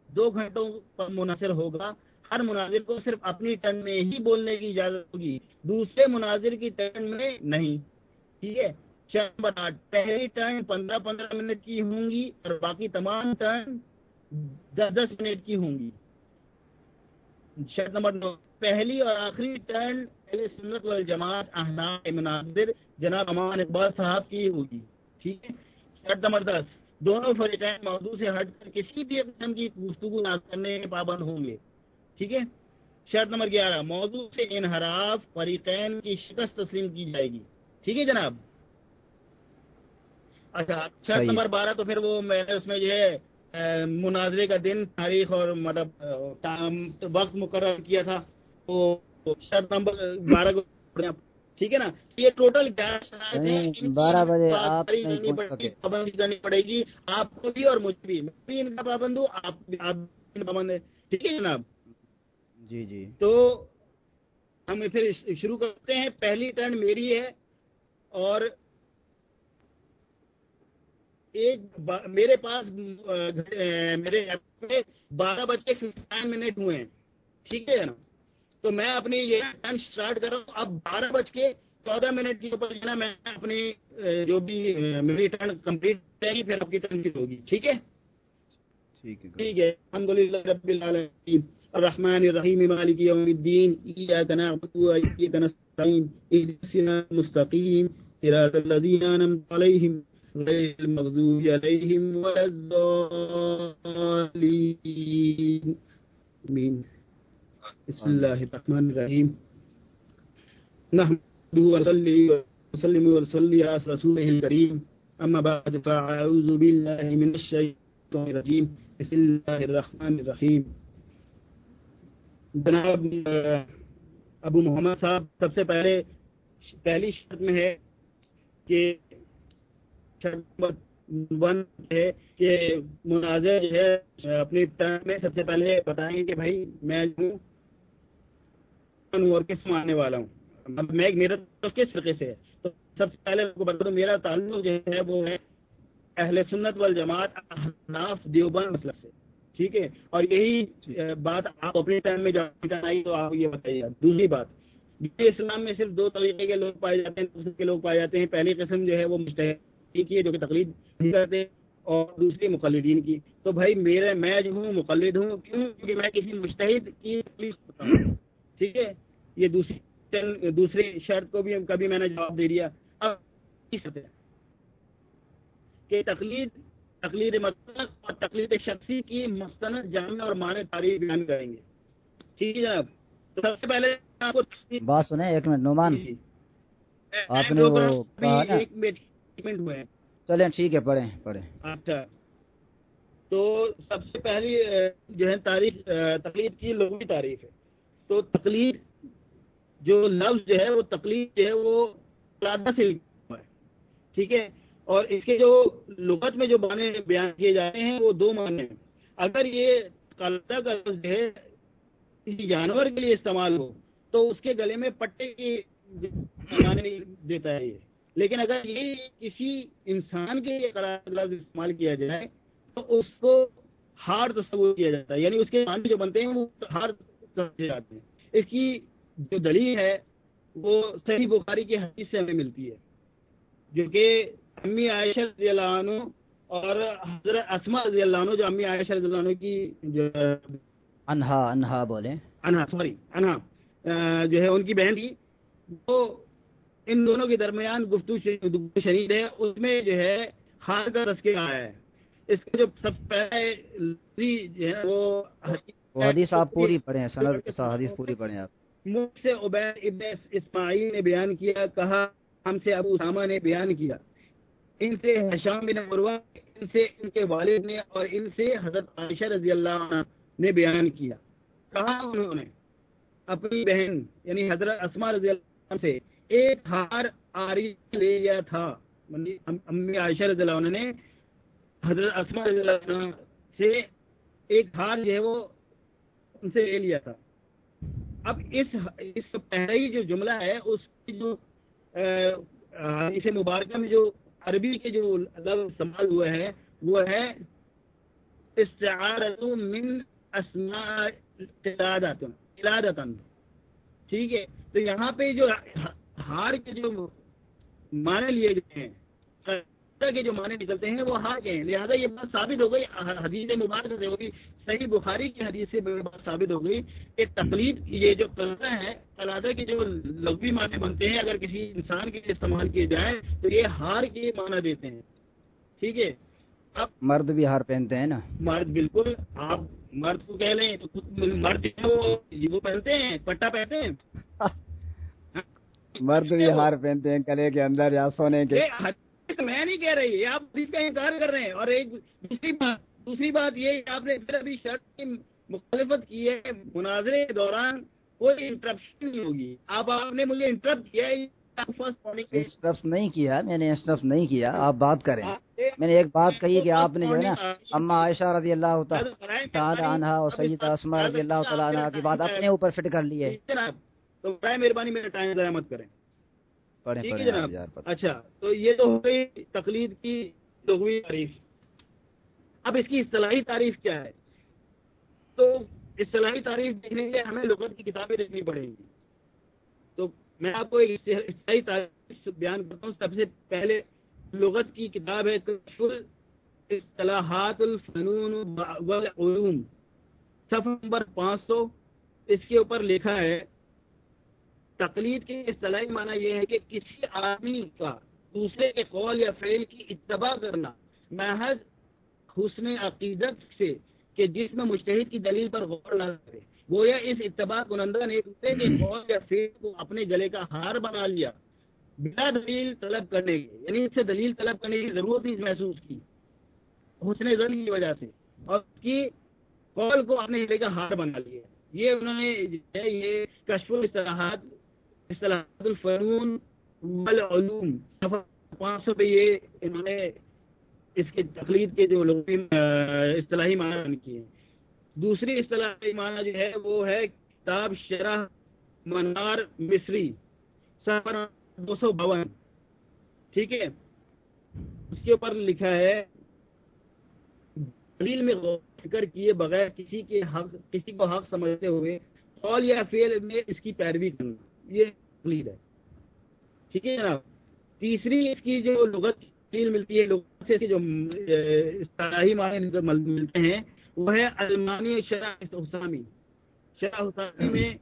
دو گھنٹوں پر منحصر ہوگا۔ ہر مناظر کو صرف اپنی ٹرن میں ہی بولنے کی اجازت ہوگی۔ دوسرے مناظر کی ٹرن میں نہیں۔ ٹھیک ہے؟ شرط نمبر آٹھ، پہلی ٹرن پندرہ پندرہ منٹ کی ہوں گی اور باقی تمام ٹرن دس دس منٹ کی ہوں گی۔ شرط نمبر نو، پہلی اور آخری ٹرن سنت والجماعت احناف مناظر جناب امان اقبال صاحب کی ہوگی۔ ٹھیک ہے؟ شرط نمبر دس دونوں فریقین موضوع سے ہٹ کر کسی بھی قسم کی گفتگو نہ کرنے کے پابند ہوں گے۔ ٹھیک ہے؟ شرط نمبر گیارہ موضوع سے انحراف فریقین کی شکست تسلیم کی جائے گی۔ ٹھیک ہے جناب؟ اچھا شرط۔ نمبر بارہ تو پھر وہ میں نے اس میں جو ہے مناظرے کا دن تاریخ اور مطلب وقت مقرر کیا تھا۔ وہ شرط نمبر بارہ کو ٹھیک ہے نا؟ یہ ٹوٹل گیارہ بارہ بجے پابندی کرنی پڑے گی، آپ کو بھی اور مجھ بھی۔ میں بھی ان کا پابند ہوں آپ بھی پابند ہے ٹھیک ہے جناب؟ جی جی۔ تو ہم پھر شروع کرتے ہیں۔ پہلی ٹرن میری ہے اور ایک با- میرے پاس میرے بارہ بج کے ففٹین منٹ ہوئے ہیں۔ ٹھیک ہے نا تو میں اپنی یہ ٹائم اسٹارٹ کر رہا ہوں۔ اب بارہ بج کے چودہ منٹ کے اوپر جو ہے میں اپنی جو بھی میری ٹرن کمپلیٹ رہے گی پھر آپ کی ٹرن شروع ہوگی۔ ٹھیک ہے؟ ٹھیک ہے الحمد للہ رب العالمین۔ الرحمن الرحیم مالک یوم الدین۔ ایاک نعبد و ایاک نستعین۔ اهدنا المستقیم۔ صراط الذین انعمت علیہم غیر المغضوب علیہم ولا الضالین۔ آمین۔ بسم اللہ الرحمن الرحیم نحمده ونصلي وسلم ونصلي على رسوله الكريم. أما بعد، فأعوذ بالله من الشيطان الرجيم. بسم الله الرحمن الرحيم. جناب، ابو محمد صاحب، سب سے پہلے، پہلی شرط میں ہے کہ ون ہے کہ مناظر جو ہے اپنی ٹرم میں سب سے پہلے بتائیں کہ بھائی میں ہوں اور کس ماننے والا ہوں۔ میں میرا کس فرقے سے ہے؟ تو سب سے پہلے بتا دوں میرا تعلق جو ہے وہ ہے اہل سنت والجماعت احناف دیوبند مطلب سے۔ ٹھیک ہے؟ اور یہی جی۔ بات آپ اپنے ٹائم میں جانا آئی تو آپ یہ بتائیے۔ دوسری بات اسلام میں صرف دو طریقے کے لوگ پائے جاتے ہیں دوسرے کے لوگ پائے جاتے ہیں۔ پہلی قسم جو ہے وہ مشتحد کی ہے جو کہ تقلید کرتے ہیں اور دوسری مقلدین کی۔ تو بھائی میرے میں جو ہوں مقلد ہوں کیوں؟ کیونکہ میں کسی مشتحد کی تکلیف ہوتا ہوں۔ ٹھیک ہے؟ یہ دوسری دوسری شرط کو بھی کبھی میں نے جواب دے دیا۔ اب کہ تقلید تقلید مطلب اور تقلید شخصی کی مستند جامع اور معنی تاریخ بیان کریں گے۔ ٹھیک ہے جناب؟ تو سب سے پہلے آپ کو بات سنیں ایک منٹ نعمان۔ جی،۔ آپ نے وہ ایک منٹ ہوئے۔ ہیں چلیں ٹھیک ہے پڑھیں پڑھیں۔ اچھا۔ تو سب سے پہلی جو ہے تاریخ تقلید کی لغوی تعریف ہے۔ تو تقلید جو لفظ جو ہے، وہ تقلید جو ہے، وہ سے ہے۔ ٹھیک ہے؟ اور اس کے جو لغت میں جو معنی بیان کیے جاتے ہیں، وہ دو معنی ہیں۔ اگر یہ قلعہ کا لفظ ہے، کسی جانور کے لیے استعمال ہو، تو اس کے گلے میں پٹے کی معنی دیتا ہے یہ۔ لیکن اگر یہ کسی انسان کے لیے لفظ استعمال کیا جائے، تو اس کو ہار تصور کیا جاتا ہے۔ یعنی اس کے معنی جو بنتے ہیں، وہ ہار جاتے ہیں۔ اس کی جو دلیل ہے وہ صحیح بخاری کی حدیث سے ہمیں ملتی ہے۔ جو کہ امی عائشہ رضی اللہ عنہ اور حضرت اسما رضی اللہ عنہ جو امی عائشہ رضی اللہ عنہ کی جو انہا انہا بولے انہا سوری انہا جو ہے ان کی بہن تھی۔ وہ ان دونوں کے درمیان گفتگو شریف ہے۔ اس میں جو ہے خان کا رسکے آیا ہے۔ اس کا جو سب پہلے جو ہے وہ حدیث آپ پوری پڑھیں سند کے ساتھ حدیث پوری پڑھیں آپ۔ مجھ سے عبید ابن اسماعیل نے بیان کیا کہا ہم سے ابو اسامہ نے بیان کیا۔ ان سے حشام بن عروہ ان سے ان کے والد نے اور ان سے حضرت عائشہ رضی اللہ عنہ نے بیان کیا۔ کہا انہوں نے اپنی بہن یعنی حضرت اسما رضی اللہ عنہ سے ایک ہار آری لے لیا تھا۔ امی عائشہ رضی اللہ عنہ نے حضرت اسما رضی اللہ عنہ سے ایک ہار جو ہے وہ ان سے لے لیا تھا۔ اب اس اس پہلے جو جملہ ہے، اس کی جو اسے مبارکہ میں جو عربی کے جو لفظ استعمال ہوئے ہیں وہ ہے استعارت من اسماء ٹھیک ہے؟ تو یہاں پہ جو ہار کے جو معنی لیے گئے ہیں کے جو معنی نکلتے ہیں وہ ہار کے ہیں۔ لہٰذا یہ بات ثابت ہو گئی۔ حدیث مبارک سے ہوگی۔ صحیح بخاری کی حدیث سے بات ثابت ہو گئی کہ تقلید یہ جو قلعہ ہے قلادہ کے جو لغوی معنی بنتے ہیں اگر کسی انسان کے لیے استعمال کیے جائیں تو یہ ہار کے معنی دیتے ہیں۔ ٹھیک ہے؟ اب مرد بھی ہار پہنتے ہیں نا؟ مرد بالکل آپ مرد کو کہہ لیں تو مرد وہ پہنتے ہیں پٹا پہنتے ہیں۔ مرد بھی ہار پہنتے ہیں گلے کے اندر یا سونے کے۔ میں نہیں کہہ رہی آپ اس کا انکار کر رہے ہیں۔ اور ایک دوسری بات دوسری بات یہ آپ نے پھر ابھی شرط کی مخالفت کی ہے مناظرے کے دوران کوئی انٹرپشن نہیں ہوگی۔ آپ آپ نے مجھے انٹرپٹ کیا انسٹرف نہیں کیا میں نے انسٹرف نہیں کیا آپ بات کریں۔ میں نے ایک بات کہی کہ آپ نے جو ہے نا اما عائشہ رضی اللہ تعالیٰ عنہ اور سید اسما رضی اللہ تعالیٰ عنہ کی بات اپنے اوپر فٹ کر لی ہے۔ تو برائے مہربانی میرا ٹائم ضائع مت کریں۔ پڑھیں ہے جناب۔ اچھا تو یہ تو ہو گئی تقلید کی لغوی تعریف اب اس کی اصطلاحی تعریف کیا ہے؟ تو اصطلاحی تعریف دیکھنے کے لیے ہمیں لغت کی کتابیں دیکھنی پڑیں گی۔ تو میں آپ کو ایک اصطلاحی تعریف بیان کرتا ہوں۔ سب سے پہلے لغت کی کتاب ہے اصطلاحات الفنون والعلوم۔ صفحہ نمبر پانچ سو اس کے اوپر لکھا ہے تقلید کے اصطلاحی معنی یہ ہے کہ کسی آدمی کا دوسرے کے قول یا فعل کی اتباع کرنا محض حسن عقیدت سے کہ جس میں مشتحد کی دلیل پر غور نہ کرے۔ گویا اس اتباع کنندہ نے دوسرے کے قول یا فعل کو اپنے گلے کا ہار بنا لیا، بلا دلیل طلب کرنے کی یعنی اس سے دلیل طلب کرنے کی ضرورت ہی محسوس کی، حسن زن کی وجہ سے۔ اور اس کی قول کو اپنے گلے کا ہار بنا لیا۔ یہ انہوں نے یہ کشف الاصطلاحات اصطلاحات الفنون والعلوم پانچ سو پہ یہ انہوں نے اس کے تقلید کے جو لغوی اصطلاحی معنی کیے ہیں۔ دوسری اصطلاحی معنی جو ہے وہ ہے کتاب شرح منار مصری سفر دو سو باون۔ ٹھیک ہے؟ اس کے اوپر لکھا ہے، دلیل میں غور فکر کیے بغیر کسی کے حق، کسی کو حق سمجھتے ہوئے قول یا فعل میں اس کی پیروی کرنا۔ یہ دلیل ہے۔ ٹھیک ہے جناب؟ تیسری اس کی جو لغت دلیل ملتی ہے، لغت سے جو اصطلاحی معنی ملتے ہیں، وہ ہے المانی شرح حسامی۔ شرح حسامی میں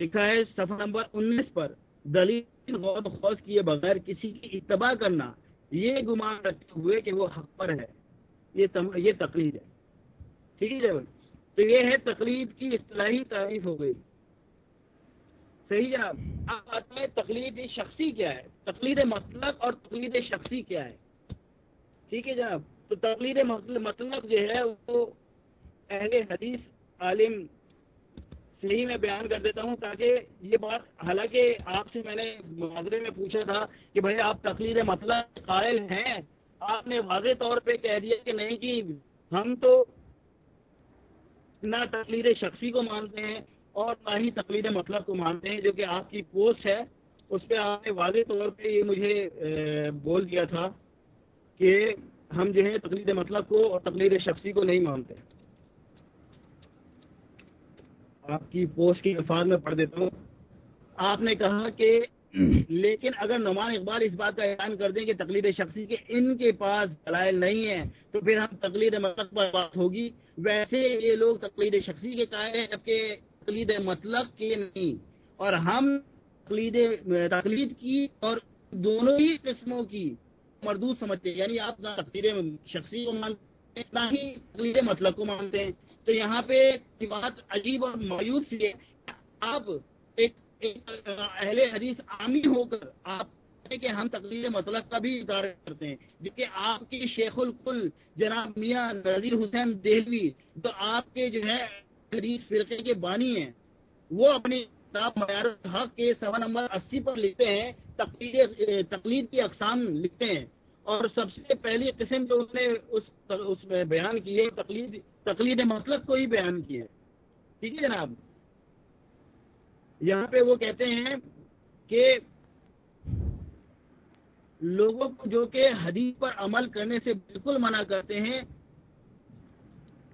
لکھا ہے، صفحہ نمبر انیس پر، دلیل غور خوص کیے بغیر کسی کی اتباع کرنا، یہ گمان رکھتے ہوئے کہ وہ حق پر ہے۔ یہ یہ تقلید ہے۔ ٹھیک ہے جب تو یہ ہے تقلید کی اصطلاحی تعریف ہو گئی۔ صحیح جناب، اب آتا ہے تقلید شخصی کیا ہے؟ تقلید مطلق اور تقلید شخصی کیا ہے؟ ٹھیک ہے جناب، تو تقلید مطلق جو ہے وہ اہل حدیث، عالم صحیح میں بیان کر دیتا ہوں تاکہ یہ بات، حالانکہ آپ سے میں نے معاذرے میں پوچھا تھا کہ بھائی آپ تقلید مطلب قائل ہیں؟ آپ نے واضح طور پہ کہہ دیا کہ نہیں جی ہم تو نہ تقلید شخصی کو مانتے ہیں اور نہ ہی تقلید مطلب کو مانتے ہیں، جو کہ آپ کی پوسٹ ہے، اس پہ آپ نے واضح طور پہ یہ مجھے بول دیا تھا کہ ہم جو ہے تقلید مطلب کو اور تقلید شخصی کو نہیں مانتے۔ آپ کی پوسٹ کی الفاظ میں پڑھ دیتا ہوں۔ آپ نے کہا کہ لیکن اگر نعمان اقبال اس بات کا اعلان کر دیں کہ تقلید شخصی کے ان کے پاس دلائل نہیں ہے تو پھر ہم تقلید مطلب پر بات ہوگی۔ ویسے یہ لوگ تقلید شخصی کے قائل ہیں، جبکہ تقلید مطلب کے نہیں، اور ہم تقلید تقلید کی اور دونوں ہی قسموں کی مردود سمجھتے ہیں۔ یعنی آپ تقلید شخصی کو مانتے اتنا ہی تقلید مطلب کو مانتے ہیں۔ تو یہاں پہ بات عجیب اور معیوب سی ہے۔ آپ ایک اہل حدیث عامی ہو کر آپ کہ ہم تقلید مطلب کا بھی اظہار کرتے ہیں۔ جبکہ آپ کے شیخ القل جناب میاں نذیر حسین دہلوی، تو آپ کے جو ہے حدیث فرقے کے بانی ہیں۔ وہ اپنی کتاب معیار حق کے سوا نمبر اسی پر لکھتے ہیں، تقلید تقلید کی اقسام لکھتے ہیں۔ اور سب سے پہلی قسم جو اس نے اس اس میں بیان کی ہے، تقلید تقلید مطلب کو ہی بیان کی ہے۔ ٹھیک ہے جناب؟ یہاں پہ وہ کہتے ہیں کہ لوگوں کو جو کہ حدیث پر عمل کرنے سے بالکل منع کرتے ہیں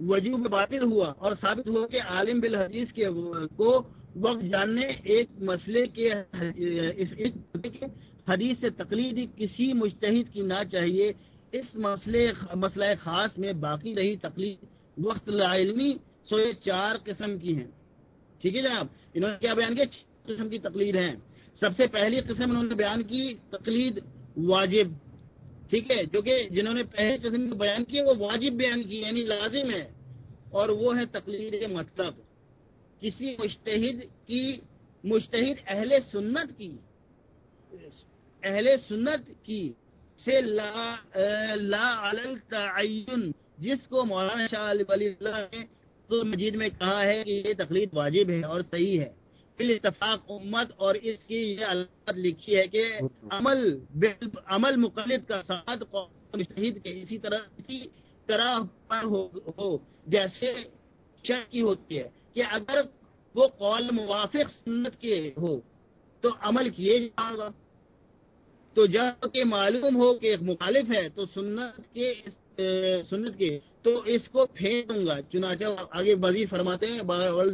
وجوب باطل ہوا اور ثابت ہوا کہ عالم بالحدیث کے کو وقت جاننے ایک مسئلے کے حدیث سے تقلید کسی مشتحد کی نہ چاہیے۔ اس مسئلے مسئلہ خاص میں باقی رہی تقلید وقت علمی سو چار قسم کی ہیں۔ ٹھیک ہے جناب؟ انہوں نے کیا بیان کیا؟ قسم کی تقلید ہیں۔ سب سے پہلی قسم انہوں نے بیان کی تقلید واجب۔ ٹھیک ہے، جو کہ جنہوں نے پہلی قسم کو بیان کی وہ واجب بیان کی یعنی لازم ہے، اور وہ ہے تقلید مطلب۔ کسی مشتحد کی مشتحد اہل سنت کی، اہل سنت کی سے لا لا تعین جس کو مولانا شاہ ولی اللہ نے مجید میں کہا ہے کہ یہ تقلید واجب ہے اور صحیح ہے۔ پھر اتفاق امت اور اس کی یہ علامت لکھی ہے کہ عمل عمل مقلد کا ساتھ مشتحد کے اسی طرح اسی طرح پر ہو, ہو جیسے شک کی ہوتی ہے کہ اگر وہ قول موافق سنت کے ہو تو عمل کیے جائے گا۔ تو جبکہ معلوم ہو کہ ایک مخالف ہے تو سنت کے سنت کے تو اس کو پھینک دوں گا۔ چنانچہ آگے مزید فرماتے ہیں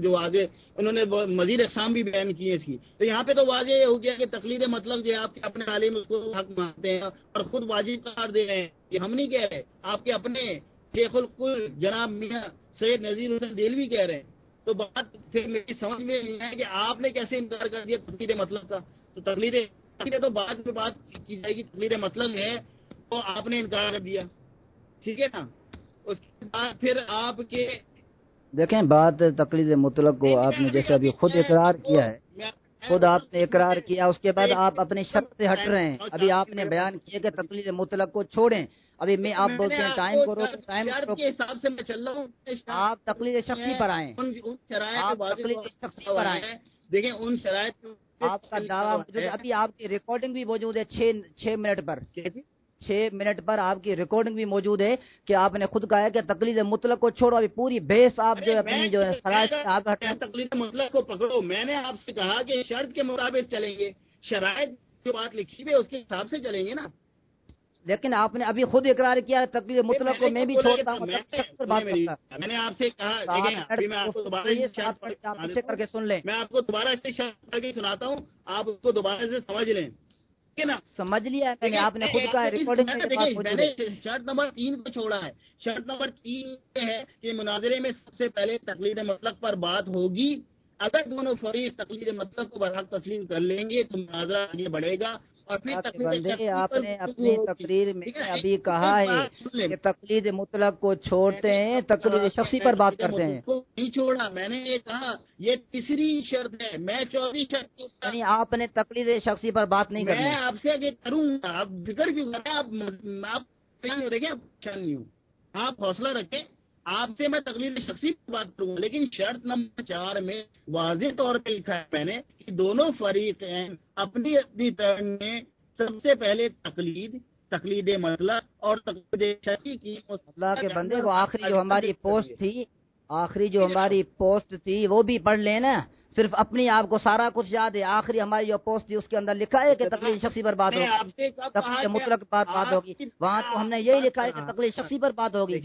جو آگے انہوں نے مزید اقسام بھی بیان کیے تھی تو یہاں پہ تو واضح یہ ہو گیا کہ تقلید مطلب جو آپ کے اپنے تعلیم اس کو حق مانتے ہیں اور خود واجب قرار دے رہے ہیں۔ کہ ہم نہیں کہہ رہے، آپ کے اپنے شیخ القل جناب میاں سید نذیر حسین دلوی کہہ رہے ہیں۔ تو بات پھر میری سمجھ میں نہیں ہے کہ آپ نے کیسے انکار کر دیا تقلید مطلب کا۔ تو تقلید مطلب تو بعد میں بات کی جائے گی، تقلید مطلب ہے تو آپ نے انکار کر دیا۔ ٹھیک ہے نا؟ اس کے بعد پھر آپ کے دیکھیں بات تقلید مطلق کو آپ نے جیسے ابھی خود اقرار کیا ہے خود آپ نے اقرار کیا اس کے بعد آپ اپنے شک سے ہٹ رہے ہیں۔ ابھی آپ نے بیان کیا کہ تقلید مطلق کو چھوڑیں۔ ابھی میں آپ بولتے ہیں ٹائم کو روک ٹائم شرط کے حساب سے میں چل رہا ہوں۔ آپ تقلید شخصی پر آئیں۔ ان ان شرائط آپ تقلید شخصی پر آئیں۔ دیکھیں ان شرائط آپ کا دعویٰ ابھی آپ کی ریکارڈنگ بھی موجود ہے چھ منٹ پر۔ چھ منٹ پر آپ کی ریکارڈنگ بھی موجود ہے کہ آپ نے خود کہا ہے کہ تقلید مطلق کو چھوڑو ابھی پوری بیس آپ جو اپنی جو ہے تقلید مطلب کو پکڑو۔ میں نے آپ سے کہا کہ شرط کے مطابق چلیں گے۔ شرائط جو بات لکھی ہوئی ہے اس کے حساب سے چلیں گے نا۔ لیکن آپ نے ابھی خود اقرار کیا تقلید مطلق کو میں بھی چھوڑتا ہوں میں نے آپ سے کہا میں آپ کو دوبارہ کر کے سن لیں۔ میں آپ کو دوبارہ سے سناتا ہوں۔ آپ اس کو دوبارہ سے سمجھ لیں۔ سمجھ لیا ہے میں نے آپ نے خود کہا چیز ریکارڈنگ میں نے شرط نمبر تین کو چھوڑا ہے۔ شرط نمبر تین یہ ہے کہ مناظرے میں سب سے پہلے تقلید مطلق پر بات ہوگی۔ اگر دونوں فریق تقلید مطلق کو برحق تسلیم کر لیں گے تو مناظرہ آگے بڑھے گا اور پھر آپ نے اپنی۔ تقریر میں؟ ابھی کہا ہے۔ کہ تقلید مطلق کو چھوڑتے ہیں تقلید شخصی پر بات کرتے ہیں۔ کو نہیں چھوڑا۔ میں نے یہ کہا یہ تیسری شرط ہے۔ میں چوتھی شرط یعنی آپ نے تقلید شخصی پر بات نہیں کرنی۔ میں آپ سے کروں گا۔ آپ فکر کیوں کر رہے ہیں آپ دیکھیں پریشان نہیں ہوں آپ حوصلہ رکھیں۔ آپ سے میں تقلید شخصی پر بات کروں گا لیکن شرط نمبر چار میں واضح طور پہ لکھا ہے میں نے کہ دونوں فریقین اپنی اپنی طرح میں سب سے پہلے تقلید تقلید مطلب اور تقلید شخصی کی۔ اللہ کے بندے کو آخری جو ہماری پوسٹ تھی آخری جو ہماری پوسٹ تھی وہ بھی پڑھ لیں نا۔ صرف اپنی آپ کو سارا کچھ یاد ہے۔ آخری ہماری جو پوسٹ تھی اس کے اندر لکھا ہے کہ تقلید شخصی پر بات ہوگی۔ تقلید مطلق پر بات ہوگی۔ وہاں تو ہم نے یہی لکھا ہے کہ تقلید شخصی پر بات ہوگی۔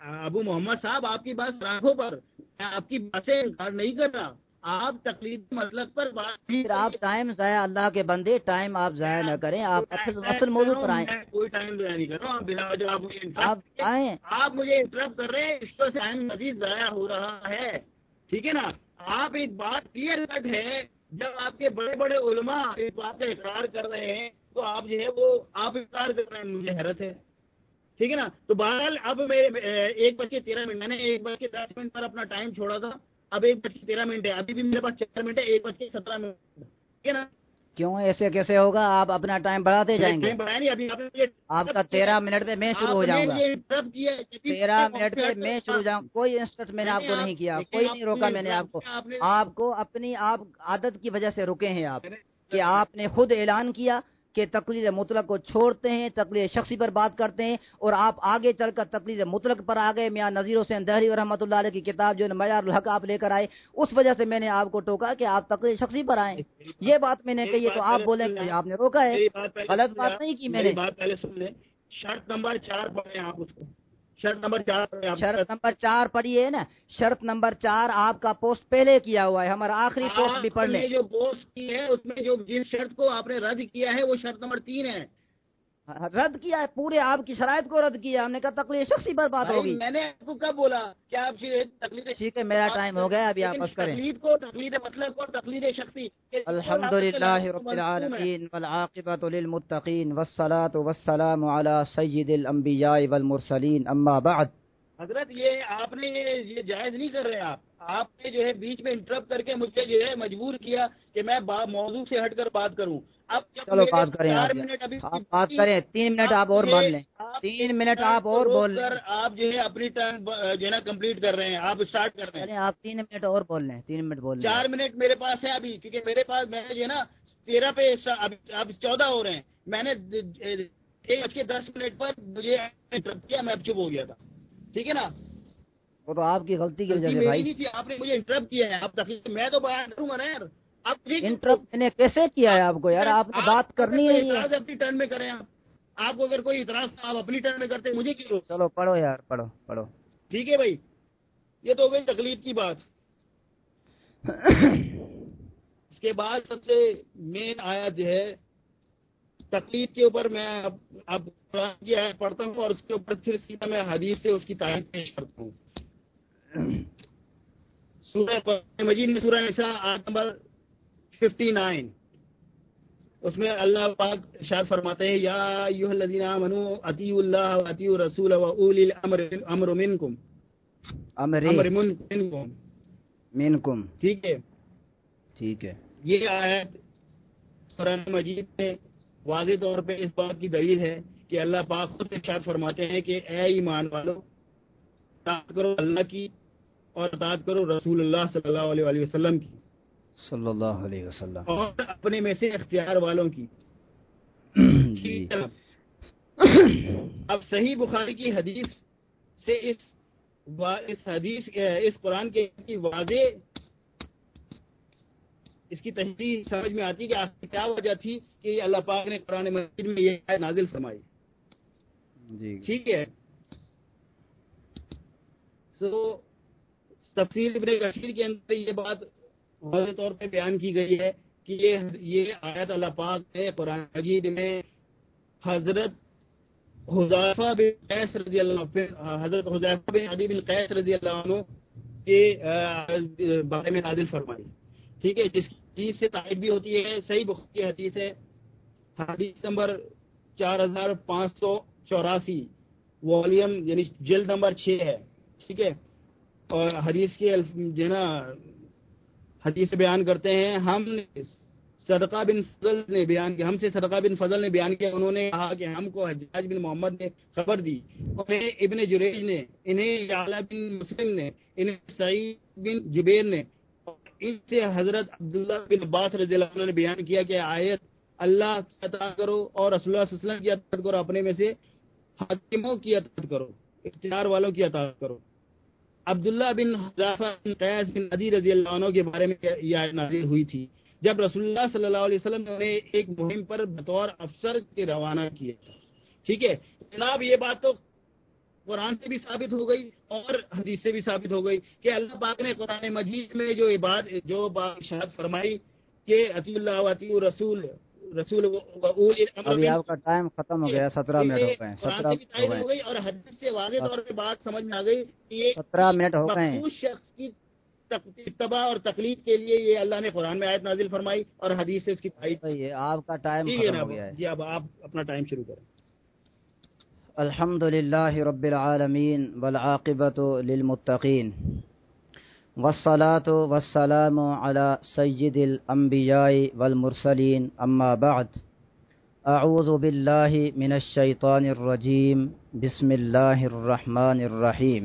ابو محمد صاحب آپ کی بات راکھوں پر میں آپ کی بات سے انکار نہیں کر رہا۔ آپ تقلید مطلب پر بات آپ ٹائم ضائع اللہ کے بندے ٹائم آپ ضائع نہ کریں۔ آپ اصل موضوع پر آئیں۔ کوئی ٹائم ضائع نہیں کر رہا ہوں بلا وجہ آپ آئیں۔ آپ مجھے انٹرپ کر رہے ہیں اس پر ٹائم مزید ضائع ہو رہا ہے۔ ٹھیک ہے نا؟ آپ ایک بات کلیئر کٹ ہے جب آپ کے بڑے بڑے علماء اس بات کا اقرار کر رہے ہیں تو آپ جو ہے وہ آپ اقرار کر رہے ہیں مجھے حیرت ہے۔ ٹھیک ہے نا؟ تو بہرحال اب میرے ایک بج کے تیرہ منٹ میں نے ایک بج کے دس منٹ پر اپنا ٹائم چھوڑا تھا۔ اب ایک بج کے تیرہ منٹ ہے۔ ابھی بھی میرے پاس چار منٹ ہے ایک بج کے سترہ منٹ ٹھیک ہے نا؟ کیوں؟ ایسے کیسے ہوگا؟ آپ اپنا ٹائم بڑھاتے جائیں گے۔ آپ کا تیرہ منٹ پہ میں شروع ہو جاؤں گا۔ تیرہ منٹ پہ میں شروع جاؤں۔ کوئی انسٹرکٹ میں نے آپ کو نہیں کیا۔ کوئی نہیں روکا میں نے آپ کو۔ آپ کو اپنی آپ عادت کی وجہ سے رکے ہیں آپ کہ آپ نے خود اعلان کیا کہ تقلید مطلق کو چھوڑتے ہیں تقلید شخصی پر بات کرتے ہیں اور آپ آگے چل کر تقلید مطلق پر آ گئے میاں نذیر حسین دہری اور رحمۃ اللہ علیہ کی کتاب جو معیار الحق آپ لے کر آئے اس وجہ سے میں نے آپ کو ٹوکا کہ آپ تقلید شخصی پر آئیں۔ یہ بات میں نے کہی ہے تو آپ بولیں کہ آپ نے روکا ہے۔ غلط بات نہیں کی میں نے۔ شرط نمبر چار پڑھیں آپ اس کو۔ شرط نمبر چار شرط نمبر چار پڑھیے نا؟ شرط نمبر چار آپ کا پوسٹ پہلے کیا ہوا ہے ہمارا آخری پوسٹ بھی پڑھ لیں۔ جو پوسٹ کی ہے اس میں جو جس شرط کو آپ نے رد کیا ہے وہ شرط نمبر تین ہے۔ رد کیا ہے پورے آپ کی شرائط کو رد کیا ہم نے کہا تقلید شخصی پر بات ہوگی۔ میں نے آپ کو کب بولا کیا آپ تقلید ٹھیک ہے میرا ٹائم ہو گیا ابھی آپ لیکن بس کریں۔ تقلید کو تقلید مطلب کو تقلید شخصی الحمد للہ رب العالمین والعاقبۃ للمتقین والصلاة والسلام علی سید الانبیاء والمرسلین اما بعد۔ حضرت یہ آپ نے یہ جائز نہیں کر رہے آپ۔ آپ نے جو ہے بیچ میں انٹرپ کر کے مجھ سے جو ہے مجبور کیا کہ میں موضوع سے ہٹ کر بات کروں۔ اب چلو بات کریں چار آپ۔ منٹ ابھی آپ بات کریں تین منٹ آپ اور مان لیں۔ تین منٹ آپ اور بول لیں۔ آپ جو ہے اپنی ٹرن جو ہے نا کمپلیٹ کر رہے ہیں۔ آپ اسٹارٹ کر رہے ہیں۔ آپ تین منٹ اور بول لیں۔ تین منٹ بول لیں۔ چار منٹ میرے پاس ہے ابھی کیونکہ میرے پاس میں جو ہے نا تیرہ پہ اب چودہ ہو رہے ہیں۔ میں نے کے دس منٹ پر مجھے کیا میں اب چپ ہو گیا تھا۔ ٹھیک ہے نا؟ وہ تو آپ کی غلطی کی وجہ سے بھائی۔ آپ نے مجھے انٹرپٹ کیا ہے۔ آپ تکلیف میں تو بیان کروں گا نا یار۔ آپ انٹرپٹ میں نے کیسے کیا ہے آپ کو یار؟ آپ نے بات کرنی ہے اپنی ٹرن میں کریں آپ۔ آپ کو اگر کوئی اعتراض آپ اپنی ٹرن میں کرتے مجھے کیوں چلو پڑھو یار پڑھو پڑھو۔ ٹھیک ہے بھائی۔ یہ تو ہو گئی تکلیف کی بات۔ اس کے بعد سب سے مین آیا جو ہے تکلیف کے اوپر میں اب اب قرآن کی آیت پڑھتا ہوں اور اس کے اوپر پھر سیدھا میں حدیث سے اس کی تعریف پیش کرتا ہوں۔ سورہ مجید میں سورہ نساء آیت نمبر 59 اس میں اللہ پاک ارشاد فرماتے ہیں یا ایھا الذین آمنوا اطیعوا اللہ و اطیعوا الرسول و اولی الامر امر منکم۔ امر منکم۔ منکم۔ ٹھیک ہے؟ ٹھیک ہے۔ یہ آیت قرآن مجید میں واضح طور پہ اس بات کی دلیل ہے کہ اللہ پاک خود ارشاد فرماتے ہیں کہ اے ایمان والو اطاعت کرو اللہ کی اور اطاعت کرو رسول اللہ صلی اللہ علیہ وآلہ وسلم کی۔ صلی اللہ علیہ وسلم۔ اور اپنے میں سے اختیار والوں کی۔ جی۔ اب صحیح بخاری کی حدیث سے اس اس حدیث اس قرآن کے کی واضح اس کی تحریر سمجھ میں آتی کہ آخر کیا وجہ تھی کہ اللہ پاک نے قرآن مجید میں یہ آیت نازل فرمائی؟ جی۔ ٹھیک ہے۔ تو تفصیل ابن کثیر کے اندر یہ بات واضح طور پہ بیان کی گئی ہے کہ یہ یہ آیت اللہ پاک نے قرآن مجید میں حضرت حذیفہ بن قیس رضی اللہ عنہ حضرت حذیفہ بن عدی بن قیس رضی اللہ عنہ کے بارے میں نازل فرمائی۔ ٹھیک ہے جس کی حدیث سے تائید بھی ہوتی ہے، صحیح بخاری حدیث ہے۔ حدیث نمبر چار ہزار پانچ سو چوراسی والیم یعنی جلد نمبر چھ ہے، ٹھیک ہے۔ اور حدیث کے جو نا، حدیث بیان کرتے ہیں، ہم نے صدقہ بن فضل نے بیان کیا، ہم سے صدقہ بن فضل نے بیان کیا، انہوں نے کہا کہ ہم کو حجاج بن محمد نے خبر دی۔ انہیں ابن جریج نے، انہیں بن مسلم نے، انہیں سعید بن جبیر نے اور سے حضرت عبداللہ بن عباس رضی اللہ عنہ نے بیان کیا کہ آیت اللہ کی اطاعت کرو اور رسول اللہ صلی اللہ علیہ وسلم کی اطاعت کرو اپنے میں سے حاکموں کی اطاعت کرو، اختیار والوں کی اطاعت کرو۔ عبداللہ بن حذافہ بن قیس بن عدی رضی اللہ عنہ کے بارے میں یہ آیت نازل ہوئی تھی۔ جب رسول اللہ صلی اللہ علیہ وسلم نے ایک مہم پر بطور افسر کے روانہ کیا تھا۔ ٹھیک ہے؟ جناب، یہ بات تو قرآن سے بھی ثابت ہو گئی اور حدیث سے بھی ثابت ہو گئی کہ اللہ پاک نے قرآن مجید میں جو بات جو ارشاد فرمائی کہ عطی اللہ وطی رسول رسول ابھی آپ کا ٹائم ختم ہو گیا سترہ منٹ ہو گئے سترہ ہو گئی اور حدیث سے واضح طور پہ بات سمجھ میں آ گئی کہ سترہ منٹ ہو گئے شخص کی اتباع اور تقلید کے لیے یہ اللہ نے قرآن میں آیت نازل فرمائی اور حدیث سے اس کی آپ کا ٹائم ختم نا ہو گیا ہے۔ جی اب آپ اپنا ٹائم شروع کریں۔ الحمد لله رب العالمين والعاقبة للمتقين والصلاة والسلام على سيد الأنبياء والمرسلين أما بعد أعوذ بالله من الشيطان الرجيم بسم الله الرحمن الرحيم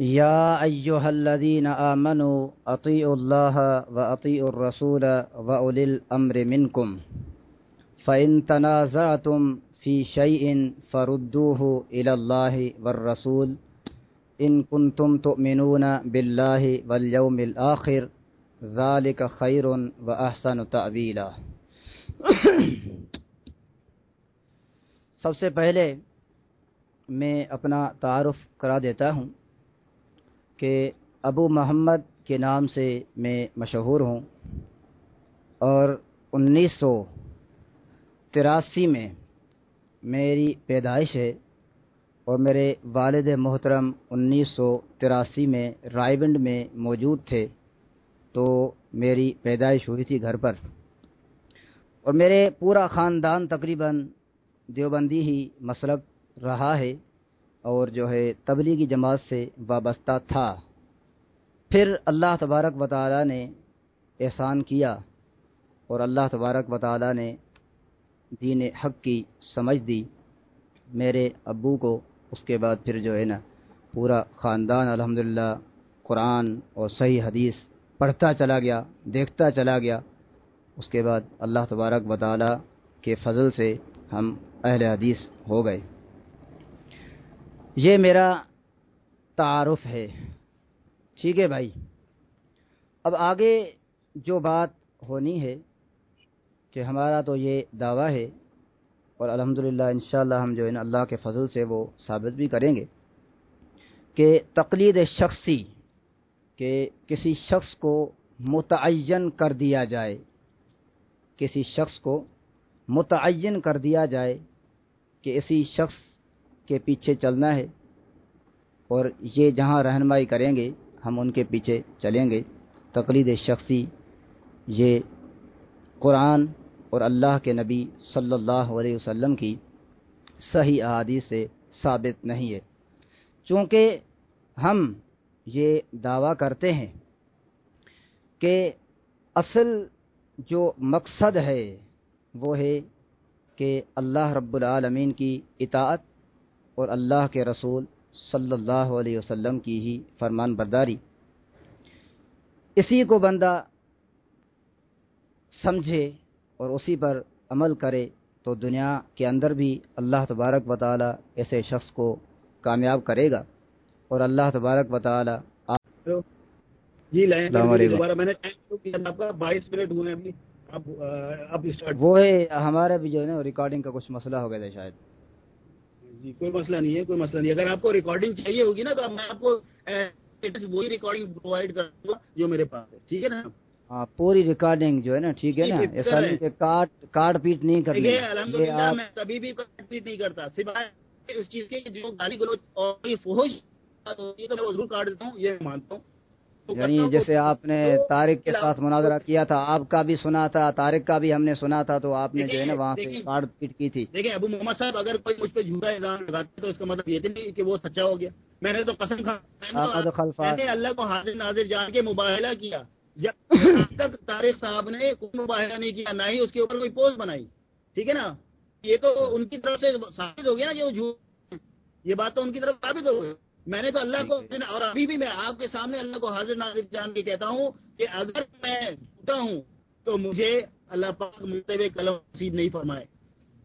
يا أيها الذين آمنوا أطيعوا الله وأطيعوا الرسول وأولي الأمر منكم فإن تنازعتم فی في شيء فردوه إلى الله والرسول إن كنتم تؤمنون بالله واليوم الآخر ذلك خير وأحسن تأويلا سب سے پہلے میں اپنا تعارف کرا دیتا ہوں کہ ابو محمد کے نام سے میں مشہور ہوں اور انیس سو تراسی میں میری پیدائش ہے اور میرے والد محترم انیس سو تراسی میں رائے میں موجود تھے، تو میری پیدائش ہوئی تھی گھر پر۔ اور میرے پورا خاندان تقریباً دیوبندی ہی مسلک رہا ہے اور جو ہے تبلیغی جماعت سے وابستہ تھا۔ پھر اللہ تبارک و تعالیٰ نے احسان کیا اور اللہ تبارک و تعالیٰ نے دین حق کی سمجھ دی، میرے ابو کو اس کے بعد پھر جو ہے نا، پورا خاندان الحمدللہ قرآن اور صحیح حدیث پڑھتا چلا گیا، دیکھتا چلا گیا۔ اس کے بعد اللہ تبارک و تعالیٰ کے فضل سے ہم اہل حدیث ہو گئے۔ یہ میرا تعارف ہے۔ ٹھیک ہے بھائی۔ اب آگے جو بات ہونی ہے کہ ہمارا تو یہ دعویٰ ہے اور الحمدللہ انشاءاللہ ہم جو ہے نا اللہ کے فضل سے وہ ثابت بھی کریں گے کہ تقلید شخصی کہ کسی شخص کو متعین کر دیا جائے کسی شخص کو متعین کر دیا جائے کہ اسی شخص کے پیچھے چلنا ہے اور یہ جہاں رہنمائی کریں گے ہم ان کے پیچھے چلیں گے تقلید شخصی یہ قرآن اور اللہ کے نبی صلی اللہ علیہ وسلم کی صحیح احادیث سے ثابت نہیں ہے۔ چونکہ ہم یہ دعویٰ کرتے ہیں کہ اصل جو مقصد ہے وہ ہے کہ اللہ رب العالمین کی اطاعت اور اللہ کے رسول صلی اللہ علیہ وسلم کی ہی فرمان برداری۔ اسی کو بندہ سمجھے اور اسی پر عمل کرے تو دنیا کے اندر بھی اللہ تبارک و تعالی ایسے شخص کو کامیاب کرے گا اور اللہ تبارک و تعالی جی السلام علیکم۔ میں نے آپ کا بائیس منٹ ہوئے ابھی۔ اب اب اسٹارٹ وہ ہے ہمارا بھی جو ہے نا ریکارڈنگ کا کچھ مسئلہ ہو گیا تھا شاید۔ جی کوئی مسئلہ نہیں ہے کوئی مسئلہ نہیں۔ اگر آپ کو ریکارڈنگ چاہیے ہوگی نا تو میں آپ کو وہی ریکارڈنگ پرووائڈ کر دوں گا جو میرے پاس ہے۔ ٹھیک ہے نا؟ پوری ریکارڈنگ جو ہے نا ٹھیک ہے نا؟ جی، نہیں کہ کاٹ کاٹ پیٹ نہیں کرنی دیکھیے ہے۔ الحمد یہ للہ آپ میں کبھی بھی کوئی ٹویٹ نہیں کرتا۔ سوائے اس چیز کے جو گالی گلوچ اور ہوتی ہے تو میں ضرور کاٹ دیتا ہوں یہ مانتا ہوں۔ یعنی جیسے آپ نے طارق کے ساتھ مناظرہ کیا تھا آپ کا بھی سنا تھا طارق کا بھی ہم نے سنا تھا تو آپ نے جو ہے نا وہاں سے کاٹ پیٹ کی تھی۔ دیکھیں ابو محمد صاحب اگر کوئی مجھ پہ جھوٹا الزام لگاتے تو اس کا مطلب یہ نہیں کہ وہ سچا ہو گیا۔ میں نے تو قسم کھا اللہ کو حاضر ناظر جان کے مباہلہ کیا۔ جب تک طارق صاحب نے کوئی مباہلہ نہیں کیا نہ ہی اس کے اوپر کوئی پوسٹ بنائی ٹھیک ہے نا؟ یہ تو ان کی طرف سے ثابت ہو گیا نا کہ وہ جھوٹ یہ بات تو ان کی طرف ثابت ہو گئی۔ میں نے تو اللہ کو اور ابھی بھی میں آپ کے سامنے اللہ کو حاضر ناظر جان کے کہتا ہوں کہ اگر میں جھوٹا ہوں تو مجھے اللہ پاک ملتے ہوئے قلم نصیب نہیں فرمائے۔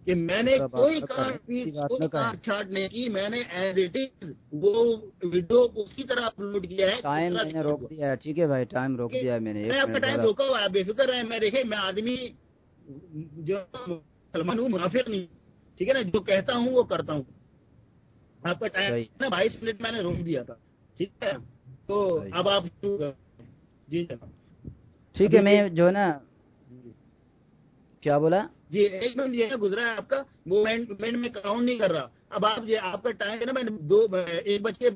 کہ میں نے کوئی۔ کاٹ چھاٹ نہیں کی میں نے ایز اٹ از وہ ویڈیو اسی طرح اپلوڈ کیا ہے ٹائم میں نے روک۔ دیا ہے ٹھیک ہے بھائی ٹائم روک دیا ہے میں نے میں آپ کا ٹائم روکا ہوا ہے بے فکر رہے میں دیکھیں میں آدمی جو مسلمان ہوں منافق نہیں ٹھیک ہے نا جو کہتا ہوں وہ کرتا ہوں آپ کا ٹائم۔ نا بائیس منٹ میں نے روک دیا تھا ٹھیک ہے تو۔ اب آپ۔ جی جناب ٹھیک ہے میں جو ہے نا کیا بولا جی ایک منٹ یہ گزرا ہے آپ کا وہ منٹ میں کاؤنٹ نہیں کر رہا۔ اب آپ یہ آپ کا ٹائم ہے نا میں نے دو ایک بج کے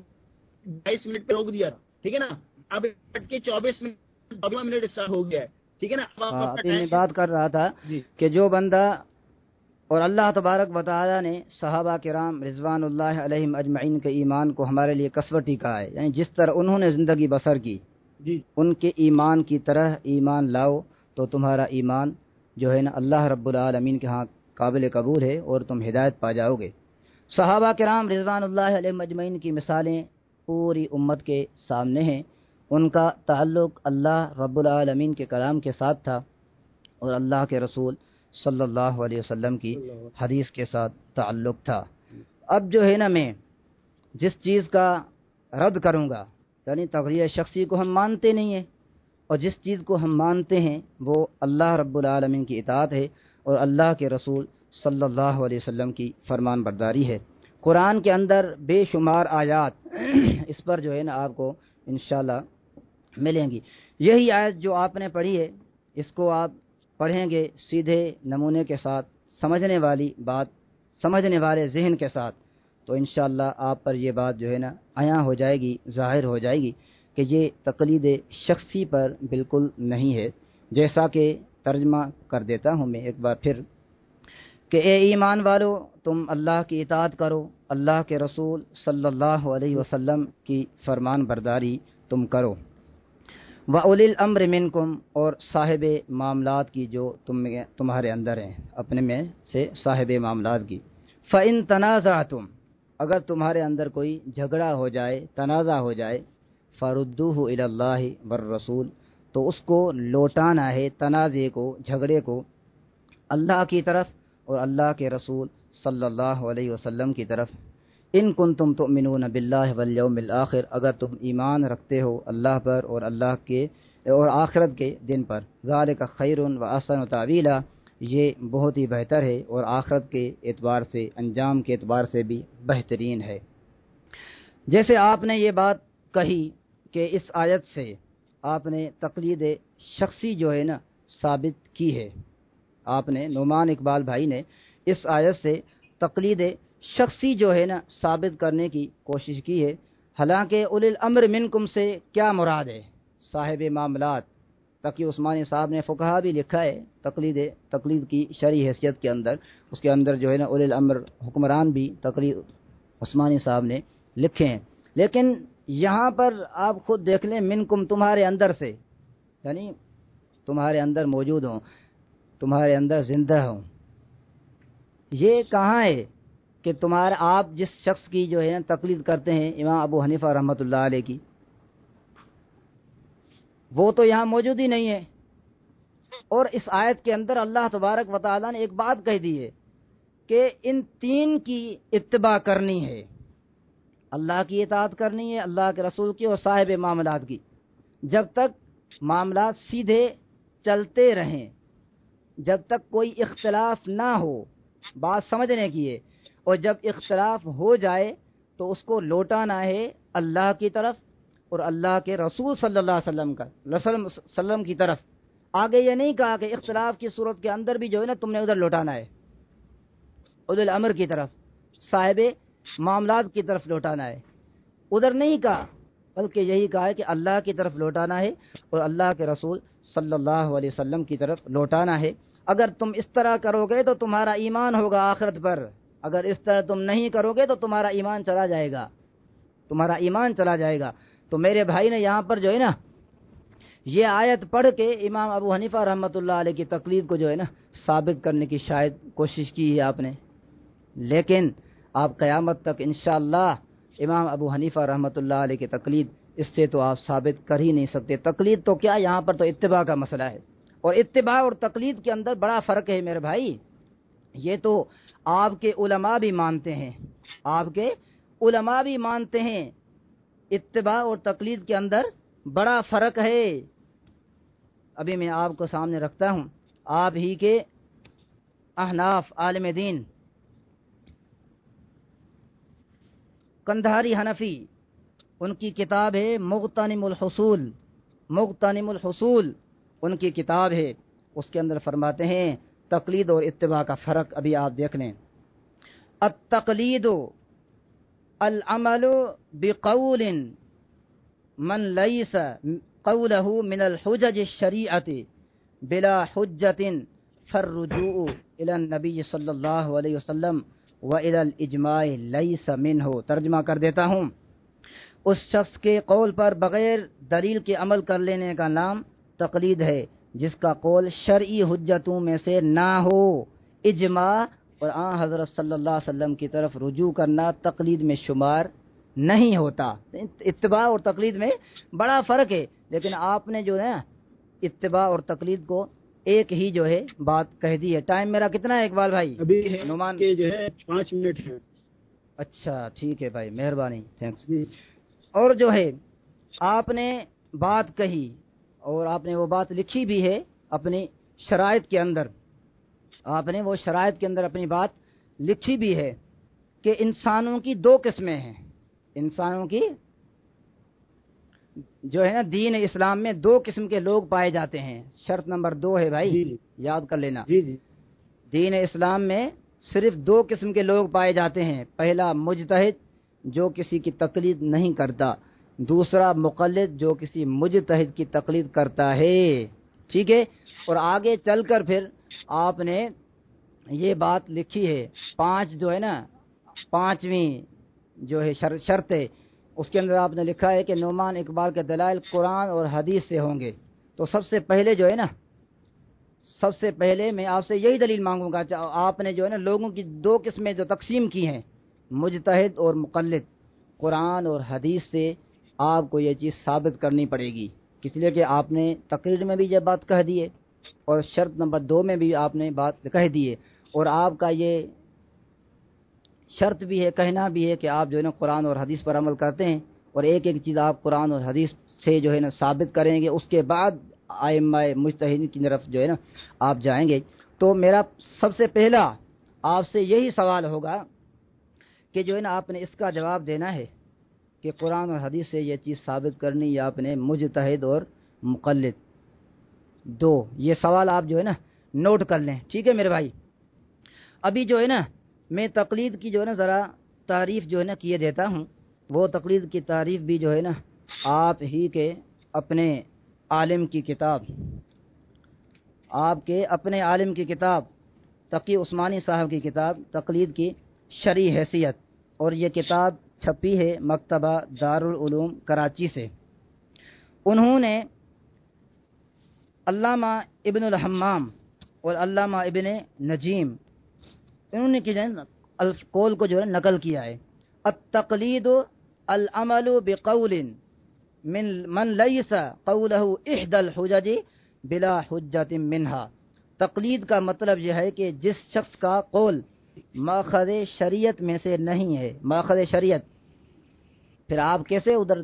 بائیس منٹ پہ روک دیا تھا۔ ٹھیک ہے نا؟ اب بج کے چوبیس منٹ منٹ اسٹارٹ ہو گیا ہے۔ ٹھیک ہے نا؟ ہاں میں بات کر رہا تھا جی۔ کہ جو بندہ اور اللہ تبارک و تعالی نے صحابہ کرام رضوان اللہ علیہم اجمعین کے ایمان کو ہمارے لیے کسوٹی کہا ہے۔ یعنی جس طرح انہوں نے زندگی بسر کی جی۔ ان کے ایمان کی طرح ایمان لاؤ تو تمہارا ایمان جو ہے نا اللہ رب العالمین کے ہاں قابل قبول ہے اور تم ہدایت پا جاؤ گے۔ صحابہ کرام رضوان اللہ علیہ مجمعین کی مثالیں پوری امت کے سامنے ہیں۔ ان کا تعلق اللہ رب العالمین کے کلام کے ساتھ تھا اور اللہ کے رسول صلی اللہ علیہ وسلم کی حدیث کے ساتھ تعلق تھا۔ اب جو ہے نا میں جس چیز کا رد کروں گا یعنی تغیر شخصی کو ہم مانتے نہیں ہیں اور جس چیز کو ہم مانتے ہیں وہ اللہ رب العالمین کی اطاعت ہے اور اللہ کے رسول صلی اللہ علیہ وسلم کی فرمان برداری ہے۔ قرآن کے اندر بے شمار آیات اس پر جو ہے نا آپ کو انشاءاللہ ملیں گی۔ یہی آیت جو آپ نے پڑھی ہے، اس کو آپ پڑھیں گے سیدھے نمونے کے ساتھ، سمجھنے والی بات، سمجھنے والے ذہن کے ساتھ، تو انشاءاللہ آپ پر یہ بات جو ہے نا عیاں ہو جائے گی، ظاہر ہو جائے گی۔ کہ یہ تقلید شخصی پر بالکل نہیں ہے، جیسا کہ ترجمہ کر دیتا ہوں میں ایک بار پھر کہ اے ایمان والو، تم اللہ کی اطاعت کرو، اللہ کے رسول صلی اللہ علیہ وسلم کی فرمان برداری تم کرو۔ و اول الامر منکم اور صاحب معاملات کی جو تم تمہارے اندر ہیں، اپنے میں سے صاحب معاملات کی۔ فعن تنازع تم اگر تمہارے اندر کوئی جھگڑا ہو جائے، تنازع ہو جائے فردو اللہ بر رسول تو اس کو لوٹانا ہے تنازع کو، جھگڑے کو اللہ کی طرف اور اللہ کے رسول صلی اللہ علیہ وسلم کی طرف۔ ان کن تم تو منون بلّہ ولیوم الآخر، اگر تم ایمان رکھتے ہو اللہ پر اور اللہ کے اور آخرت کے دن پر۔ ظال کا خیر و احسن و تعویلہ یہ بہت ہی بہتر ہے اور آخرت کے اعتبار سے، انجام کے اعتبار سے بھی بہترین ہے۔ جیسے آپ نے یہ بات کہی کہ اس آیت سے آپ نے تقلید شخصی جو ہے نا ثابت کی ہے۔ آپ نے نعمان اقبال بھائی نے اس آیت سے تقلید شخصی جو ہے نا ثابت کرنے کی کوشش کی ہے۔ حالانکہ اول الامر منکم سے کیا مراد ہے؟ صاحب معاملات۔ تقی عثمانی صاحب نے فقہ بھی لکھا ہے تقلید تقلید کی شرعی حیثیت کے اندر۔ اس کے اندر جو ہے نا اول الامر حکمران بھی تقلید عثمانی صاحب نے لکھے ہیں۔ لیکن یہاں پر آپ خود دیکھ لیں، منکم تمہارے اندر سے یعنی تمہارے اندر موجود ہوں، تمہارے اندر زندہ ہوں۔ یہ کہاں ہے کہ تمہارے، آپ جس شخص کی جو ہے تقلید کرتے ہیں، امام ابو حنیفہ رحمۃ اللہ علیہ کی، وہ تو یہاں موجود ہی نہیں ہے۔ اور اس آیت کے اندر اللہ تبارک و تعالیٰ نے ایک بات کہہ دی ہے کہ ان تین کی اتباع کرنی ہے۔ اللہ کی اطاعت کرنی ہے، اللہ کے رسول کی اور صاحب معاملات کی۔ جب تک معاملات سیدھے چلتے رہیں، جب تک کوئی اختلاف نہ ہو، بات سمجھنے کی ہے، اور جب اختلاف ہو جائے تو اس کو لوٹانا ہے اللہ کی طرف اور اللہ کے رسول صلی اللہ علیہ وسلم کا وسلم کی طرف۔ آگے یہ نہیں کہا کہ اختلاف کی صورت کے اندر بھی جو ہے نا تم نے ادھر لوٹانا ہے، ادھر کی طرف۔ صاحب معاملات کی طرف لوٹانا ہے۔ ادھر نہیں کہا، بلکہ یہی کہا ہے کہ اللہ کی طرف لوٹانا ہے اور اللہ کے رسول صلی اللہ علیہ وسلم کی طرف لوٹانا ہے۔ اگر تم اس طرح کرو گے تو تمہارا ایمان ہوگا آخرت پر۔ اگر اس طرح تم نہیں کرو گے تو تمہارا ایمان چلا جائے گا۔ تمہارا ایمان چلا جائے گا۔ تو میرے بھائی نے یہاں پر جو ہے نا، یہ آیت پڑھ کے امام ابو حنیفہ رحمۃ اللہ علیہ کی تقلید کو جو ہے نا، ثابت کرنے کی شاید کوشش کی ہے آپ نے۔ لیکن آپ قیامت تک انشاءاللہ امام ابو حنیفہ رحمۃ اللہ علیہ کی تقلید، اس سے تو آپ ثابت کر ہی نہیں سکتے۔ تقلید تو کیا یہاں پر تو اتباع کا مسئلہ ہے؟ اور اتباع اور تقلید کے اندر بڑا فرق ہے میرے بھائی۔ یہ تو آپ کے علماء بھی مانتے ہیں۔ آپ کے علماء بھی مانتے ہیں۔ اتباع اور تقلید کے اندر بڑا فرق ہے۔ ابھی میں آپ کو سامنے رکھتا ہوں۔ آپ ہی کے احناف عالم دین۔ کندھاری حنفی، ان کی کتاب ہے مغتنم الحصول مغتنم الحصول، ان کی کتاب ہے۔ اس کے اندر فرماتے ہیں، تقلید اور اتباع کا فرق ابھی آپ دیکھ لیں۔ التقلید العمل بقول، من ليس قوله من الحجج الشریعت بلا حجت فالرجوع الى النبی صلی اللہ علیہ وسلم۔ وَإِلَى الْإِجْمَاعِ لَيْسَ مِنْهُ۔ ترجمہ کر دیتا ہوں۔ اس شخص کے قول پر بغیر دلیل کے عمل کر لینے کا نام تقلید ہے، جس کا قول شرعی حجتوں میں سے نہ ہو۔ اجماع اور آن حضرت صلی اللہ علیہ وسلم کی طرف رجوع کرنا تقلید میں شمار نہیں ہوتا۔ اتباع اور تقلید میں بڑا فرق ہے، لیکن آپ نے جو ہے اتباع اور تقلید کو ایک ہی جو ہے بات کہہ دی ہے۔ ٹائم میرا کتنا ہے اقبال بھائی؟ ابھی نعمان۔ کے جو ہے پانچ منٹ ہے اچھا ٹھیک ہے بھائی مہربانی تھینکس۔ اور جو ہے آپ نے بات کہی اور آپ نے وہ بات لکھی بھی ہے اپنی شرائط کے اندر۔ آپ نے وہ شرائط کے اندر اپنی بات لکھی بھی ہے کہ انسانوں کی دو قسمیں ہیں۔ انسانوں کی جو ہے نا دین اسلام میں دو قسم کے لوگ پائے جاتے ہیں۔ شرط نمبر دو ہے بھائی جی, جی۔ یاد کر لینا۔ جی جی۔ دین اسلام میں صرف دو قسم کے لوگ پائے جاتے ہیں۔ پہلا مجتہد جو کسی کی تقلید نہیں کرتا۔ دوسرا مقلد جو کسی مجتہد کی تقلید کرتا ہے۔ ٹھیک ہے؟ اور آگے چل کر پھر آپ نے یہ بات لکھی ہے۔ پانچ جو ہے نا پانچویں جو ہے شرط ہے۔ اس کے اندر آپ نے لکھا ہے کہ نعمان اقبال کے دلائل قرآن اور حدیث سے ہوں گے۔ تو سب سے پہلے جو ہے نا، سب سے پہلے میں آپ سے یہی دلیل مانگوں گا آپ نے جو ہے نا لوگوں کی دو قسمیں جو تقسیم کی ہیں، مجتہد اور مقلد۔ قرآن اور حدیث سے آپ کو یہ چیز ثابت کرنی پڑے گی۔ اس لیے کہ آپ نے تقریر میں بھی یہ بات کہہ دی ہے اور شرط نمبر دو میں بھی آپ نے بات کہہ دی ہے۔ اور آپ کا یہ شرط بھی ہے، کہنا بھی ہے کہ آپ جو ہے نا قرآن اور حدیث پر عمل کرتے ہیں اور ایک ایک چیز آپ قرآن اور حدیث سے جو ہے نا ثابت کریں گے، اس کے بعد آئم مشتحد کی طرف جو ہے نا آپ جائیں گے۔ تو میرا سب سے پہلا آپ سے یہی سوال ہوگا کہ جو ہے نا آپ نے اس کا جواب دینا ہے کہ قرآن اور حدیث سے یہ چیز ثابت کرنی یا آپ نے مجتہد اور مقلد۔ دو، یہ سوال آپ جو ہے نا نوٹ کر لیں۔ ٹھیک ہے میرے بھائی؟ ابھی جو ہے نا میں تقلید کی جو ہے نا ذرا تعریف جو ہے نا کیے دیتا ہوں، وہ تقلید کی تعریف بھی جو ہے نا آپ ہی کے اپنے عالم کی کتاب، آپ کے اپنے عالم کی کتاب، تقی عثمانی صاحب کی کتاب، تقلید کی شرع حیثیت، اور یہ کتاب چھپی ہے مکتبہ دارالعلوم کراچی سے۔ انہوں نے علامہ ابن الحمام اور علامہ ابن نجیم انہوں نے کہ جو ہے القول کو جو ہے نقل کیا ہے۔ التقلید العمل بقول من من لیس قوله احد الحجج بلا حجت منها۔ تقلید کا مطلب یہ ہے کہ جس شخص کا قول ماخذ شریعت میں سے نہیں ہے ماخذ شریعت۔ پھر آپ کیسے ادھر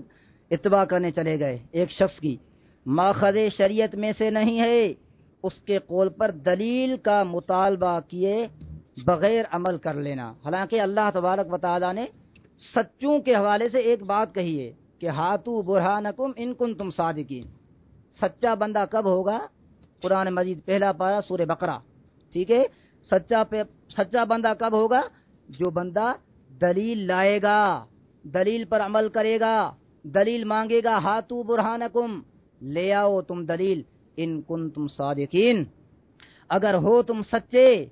اتباع کرنے چلے گئے ایک شخص کی؟ ماخذ شریعت میں سے نہیں ہے۔ اس کے قول پر دلیل کا مطالبہ کیے بغیر عمل کر لینا۔ حالانکہ اللہ تبارک و تعالیٰ نے سچوں کے حوالے سے ایک بات کہی ہے کہ ہاتھو برہانکم ان کن تم صادقین۔ سچا بندہ کب ہوگا؟ قرآن مجید پہلا پارا سور بقرہ۔ ٹھیک ہے؟ سچا پہ، سچا بندہ کب ہوگا؟ جو بندہ دلیل لائے گا، دلیل پر عمل کرے گا، دلیل مانگے گا ہاتھو برہانکم، لے آؤ تم دلیل، ان کن تم صادقین۔ اگر ہو تم سچے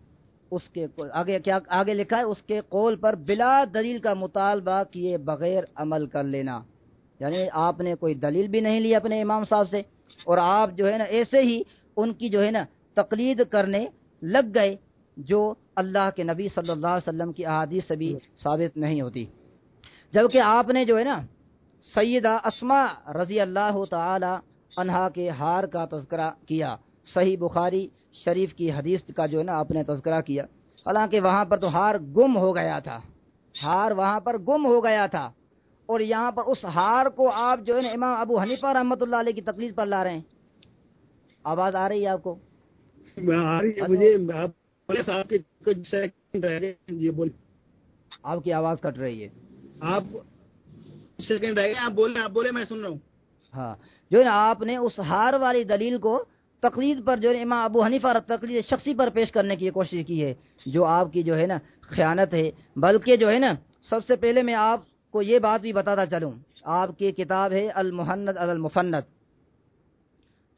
اس کے آگے کیا آگے لکھا ہے، اس کے قول پر بلا دلیل کا مطالبہ کیے بغیر عمل کر لینا۔ یعنی آپ نے کوئی دلیل بھی نہیں لی اپنے امام صاحب سے، اور آپ جو ہے نا ایسے ہی ان کی جو ہے نا تقلید کرنے لگ گئے، جو اللہ کے نبی صلی اللہ علیہ وسلم کی احادیث سے بھی ثابت نہیں ہوتی۔ جبکہ آپ نے جو ہے نا سیدہ اسما رضی اللہ تعالی انہا کے ہار کا تذکرہ کیا، صحیح بخاری شریف کی حدیث کا جو ہے نا آپ نے تذکرہ کیا حالانکہ وہاں پر تو ہار گم ہو گیا تھا۔ ہار وہاں پر گم ہو گیا تھا۔ اور یہاں پر اس ہار کو آپ جو ہے نا امام ابو حنیفہ رحمۃ اللہ علیہ کی تکلیف پر لا رہے ہیں۔ آواز آ رہی ہے آپ کو؟ آپ کی آواز کٹ رہی ہے۔ آپ سیکنڈ رہ گئے آپ بولے آپ بولے میں سن رہا ہوں۔ ہاں۔ جو ہے آپ نے اس ہار والی دلیل کو تقلید پر جو ہے امام ابو حنیفہ تقلید شخصی پر پیش کرنے کی کوشش کی ہے جو آپ کی جو ہے نا خیانت ہے۔ بلکہ جو ہے نا سب سے پہلے میں آپ کو یہ بات بھی بتاتا چلوں۔ آپ کی کتاب ہے المحنت المفنت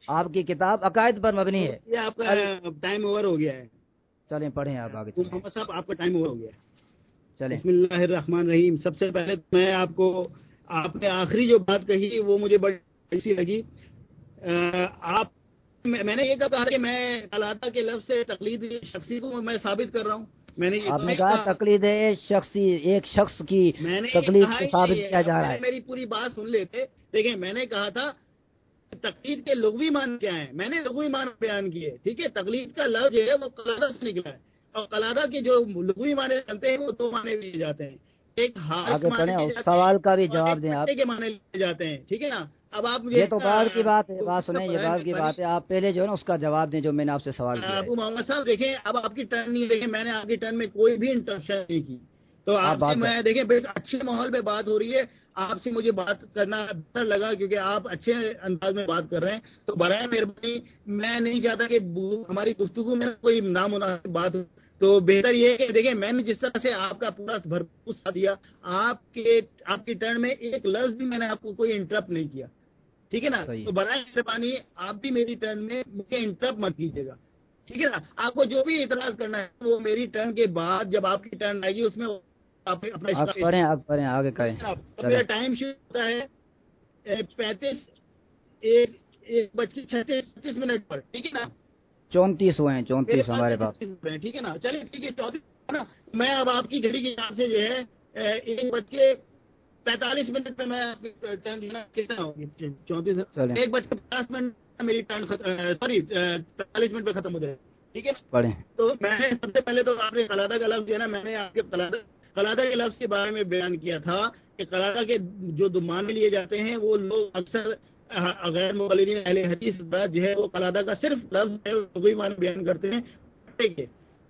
آپ کی کتاب عقائد پر مبنی ہے۔ یہ آپ کا ٹائم اوور ہو گیا ہے۔ چلیں پڑھیں آپ آگے محمد صاحب آپ کا ٹائم اوور ہو گیا ہے۔ چلیں۔ بسم اللہ الرحمن الرحیم۔ سب سے پہلے میں آپ کو آپ نے آخری جو بات کہی وہ مجھے بڑی اچھی لگی۔ آپ میں نے یہ کہا کہ میں کلاتا کے لفظ سے تقلید شخصی کو میں ثابت کر رہا ہوں۔ میں نے آپ نے کہا تقلید شخصی ایک شخص کی تقلید ثابت کیا جا رہا ہے۔ میری پوری بات سن لیتے دیکھیں میں نے کہا تھا تقلید کے لغوی مان کیا ہیں؟ میں نے لغوی مان بیان کیے ٹھیک ہے؟ تقلید کا لفظ جو ہے وہ کلادہ سے نکلا ہے۔ اور کلادہ کے جو لغوی معنی بنتے ہیں وہ دو معنی لیے جاتے ہیں۔ ایک اور سوال کا بھی جواب دیں آپ۔ کے معنی لیے جاتے ہیں ٹھیک ہے نا؟ اب آپ یہ تو بعد کی بات ہے بات سنیں یہ بعد کی بات ہے۔ آپ پہلے جو ہے نا اس کا جواب دیں جو میں نے آپ سے سوال کیا ابو محمد صاحب دیکھیں اب آپ کی ٹرن نہیں دیکھیں میں نے آپ کی ٹرن میں کوئی بھی انٹرپشن نہیں کی۔ تو آپ سے میں دیکھیں اچھے ماحول پہ بات ہو رہی ہے۔ آپ سے مجھے بات کرنا بہتر لگا کیونکہ آپ اچھے انداز میں بات کر رہے ہیں۔ تو برائے مہربانی میں نہیں چاہتا کہ ہماری گفتگو میں کوئی نامناسب بات ہو۔ تو بہتر یہ ہے کہ دیکھیں میں نے جس طرح سے آپ کا پورا بھرپور ساتھ دیا آپ کے آپ کی ٹرن میں ایک لفظ بھی میں نے آپ کو کوئی انٹرپٹ نہیں کیا۔ ٹھیک ہے نا؟ تو برائے مہربانی آپ بھی میری ٹرن میں مجھے انٹرپٹ مت کیجیے گا۔ ٹھیک ہے نا؟ آپ کو جو بھی اعتراض کرنا ہے وہ میری ٹرن کے بعد جب آپ کی ٹرن آئے گی اس میں میرا ٹائم شروع ہوتا ہے پینتیس ایک بج کے چھتیس منٹ پر۔ ٹھیک ہے نا؟ چونتیس ہوئے ہیں چونتیس ہمارے پاس۔ ٹھیک ہے نا؟ چلیے ٹھیک ہے چونتیس۔ میں اب آپ کی گھڑی کے حساب سے جو ہے ایک بج کے پینتالیس منٹ پہ میں کتنا ہوگی چونتیس ایک بج کے پچاس منٹ میری ٹرن سوری پینتالیس منٹ پہ ختم ہو جائے۔ ٹھیک ہے؟ تو میں نے سب سے پہلے تو آپ نے کلادہ کا لفظ جو ہے نا میں نے آپ کے کلادہ کلادہ کے لفظ کے بارے میں بیان کیا تھا کہ کلادہ کے جو دمان لیے جاتے ہیں وہ لوگ اکثر غیر مولین اہل حدیث جو ہے وہ کلادہ کا صرف لفظ ہے لغوی معنی بیان کرتے ہیں۔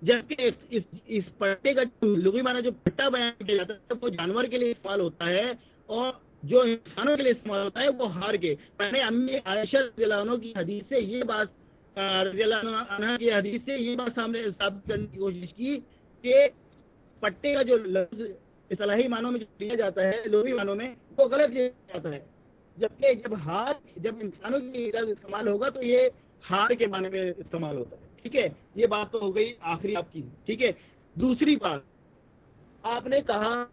جبکہ اس, اس پٹے کا لغوی معنی جو پٹا بیان کیا جاتا ہے وہ جانور کے لیے استعمال ہوتا ہے اور جو انسانوں کے لیے استعمال ہوتا ہے وہ ہار کے۔ میں نے امی عائشہ رضی اللہ عنہ کی حدیث سے یہ بات رضی اللہ عنہ کی حدیث سے یہ بات سامنے ثابت کرنے کی کوشش کی کہ پٹے کا جو لفظ اصلاحی معنوں میں جو لیا جاتا ہے لغوی معنوں میں وہ غلط لیا جاتا ہے۔ جبکہ جب ہار جب انسانوں کی لفظ استعمال ہوگا تو یہ ہار کے معنی میں استعمال ہوتا ہے۔ ٹھیک ہے، یہ بات تو ہو گئی، آخری آپ کی، ٹھیک ہے۔ دوسری بات، آپ نے کہا،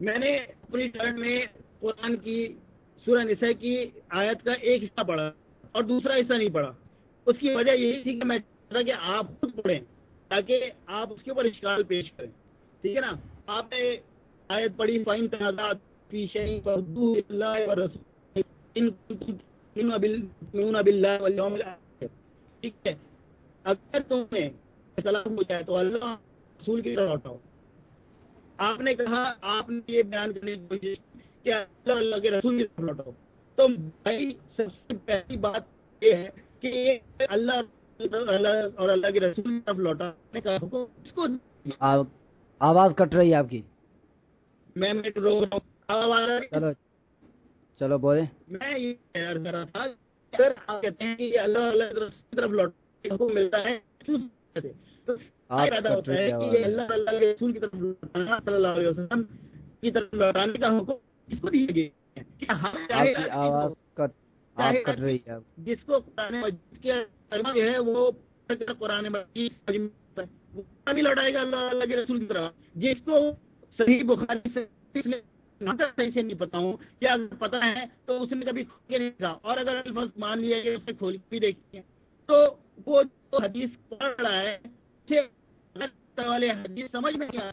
میں نے اپنی ٹرن میں قرآن کی، سورہ نساء کی آیت کا ایک حصہ پڑھا اور دوسرا حصہ نہیں پڑھا۔ اس کی وجہ یہی تھی کہ میں چاہتا کہ آپ خود پڑھیں تاکہ آپ اس کے اوپر اشکال پیش کریں۔ ٹھیک ہے نا؟ آپ نے آیت پڑھی فائن تنازعات فی شیء فردوه الى اللہ والرسول ان کنتم تؤمنون بالله والیوم الاخر ٹھیک ہے؟ اگر تمہیں فیصلہ ہو جائے تو اللہ رسول کی طرف لوٹاؤ۔ آپ نے کہا آپ نے یہ بیان کرنے کی کوشش کہ اللہ اللہ کے رسول کی طرف لوٹاؤ۔ تو بھائی سب سے پہلی بات یہ ہے کہ اللہ اللہ اور اللہ کے رسول کی طرف لوٹانے کا حکم اس کو آواز کٹ رہی ہے آپ کی۔ میں میں روک رہا ہوں؟ چلو چلو بولیں۔ میں یہ کر رہا تھا اگر آپ کہتے ہیں کہ اللہ اللہ کی طرف لوٹنے کا حکم ملتا ہے کیوں کہتے ہیں؟ تو آپ ارادہ کٹ ہوتا رہی ہے ہے کہ آواز یہ اللہ اللہ کے رسول کی طرف لوٹانا صلی اللہ علیہ وسلم کی طرف لوٹانے کا حکم کس کو دیا گیا ہے کہ ہم آپ چاہے کی آواز کٹ آپ چاہے- کٹ رہی ہے۔ اب جس کو قرآن مجید کے ترجمہ جو ہے وہ قرآن مجید وہ بھی لوٹائے گا اللہ اللہ کے رسول کی طرف۔ جس کو صحیح بخاری سے نہیں پتا ہوں۔ کیا پتا ہے تو اس نے کبھی نہیں دیکھا۔ اور اگر الفاظ مان لیا کہ اس نے کھول بھی دیکھی ہے تو وہ جو حدیث پڑھ رہا ہے والے حدیث سمجھ میں نہیں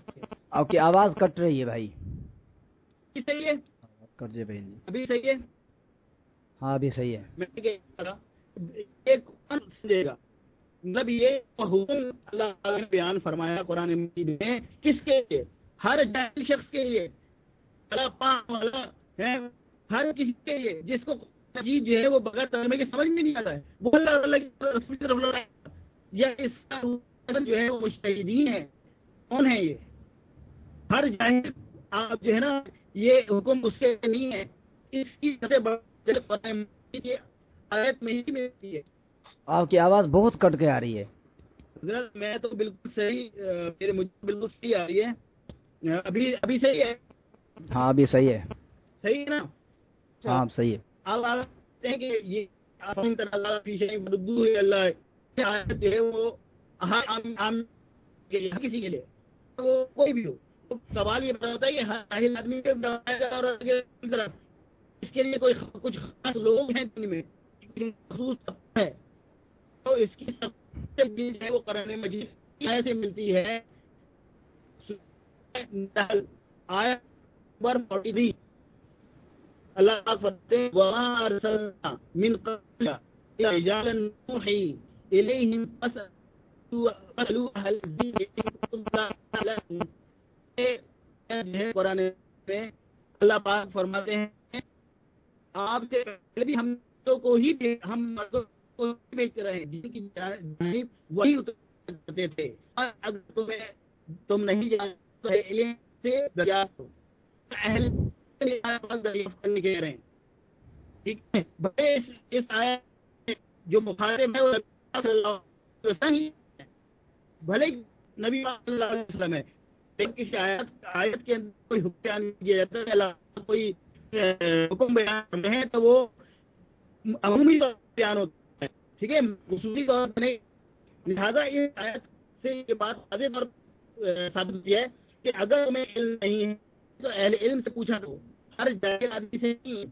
آپ کی آواز کٹ رہی ہے بھائی۔ یہ صحیح ہے؟ کٹ جائے بھائی جی۔ ابھی صحیح ہے؟ ہاں ابھی صحیح ہے۔ میں ایک گا۔ مطلب یہ حکم اللہ تعالیٰ نے بیان فرمایا قرآن مجید میں کس کے لیے؟ ہر جاہل شخص کے لیے۔ اللہ پاک والا ہے ہر کسی کے لیے جس کو مجید جو ہے وہ بغیر ترجمے کے سمجھ میں نہیں آتا ہے۔ وہ اللہ اللہ کی رسول کی طرف لڑا ہے یا اس کا جو ہے وہ مشتحدین ہے کون ہے یہ؟ ہر جاہل آپ جو ہے نا یہ حکم اس کے نہیں ہے۔ اس کی سب سے کی آیت میں ہی ملتی ہے۔ آپ کی آواز بہت کٹ کے آ رہی ہے۔ حضرت میں تو بالکل صحیح میرے مجھے بالکل صحیح آ رہی ہے۔ ابھی ابھی صحیح ہے؟ ہاں ابھی صحیح ہے۔ صحیح ہے نا؟ ہاں صحیح ہے۔ آپ آپ کہتے ہیں کہ یہ ہے، اللہ یہ آیت جو ہے وہ ہر عام عام کے لیے کسی کے لیے۔ وہ کوئی بھی ہو سوال یہ بتا ہوتا ہے کہ ہر آدمی کے بتایا گا اور طرف۔ اس کے لیے کوئی کچھ خاص لوگ ہیں دن میں مخصوص ہے۔ تو اس کی سب سے بڑی ہے وہ قرآن مجید کی سے ملتی ہے۔ نحل، آیت نمبر 43 اللہ پاک فرماتے ہیں، وَمَا أَرْسَلْنَا مِنْ قَبْلِكَ إِلَّا رِجَالًا نُوحِي إِلَيْهِمْ فَاسْأَلُوا أَهْلَ الذِّكْرِ إِن كُنتُمْ یہ قرآن میں اللہ پاک فرماتے ہیں، آپ سے پہلے بھی ہم تو کو ہی بھیج- ہم مردوں کو ہی بھیجتے رہے جن کی جانب وہی اترتے تھے۔ اور اگر تمہیں تم نہیں جانتے تو علم سے دریافت اہل دریافت کرنے کے رہے ہیں ٹھیک ہے بھلے اس, اس آیت جو مخاطب ہے وہ صلی اللہ علیہ وسلم ہی ہے۔ بھلے نبی صلی اللہ علیہ وسلم ہے لیکن کسی آیت آیت کے اندر کوئی حکم بیان کیا جاتا ہے اللہ کوئی حکم بیان کرتے ہیں تو وہ عمومی طور پر بیان ہوتا ہے ٹھیک ہے خصوصی طور پر نہیں لہٰذا اس آیت سے یہ بات واضح طور پر ثابت ہوتی ہے کہ اگر تمہیں علم نہیں ہے تو اہل علم سے پوچھا تو ہر جاہل آدمی سے نہیں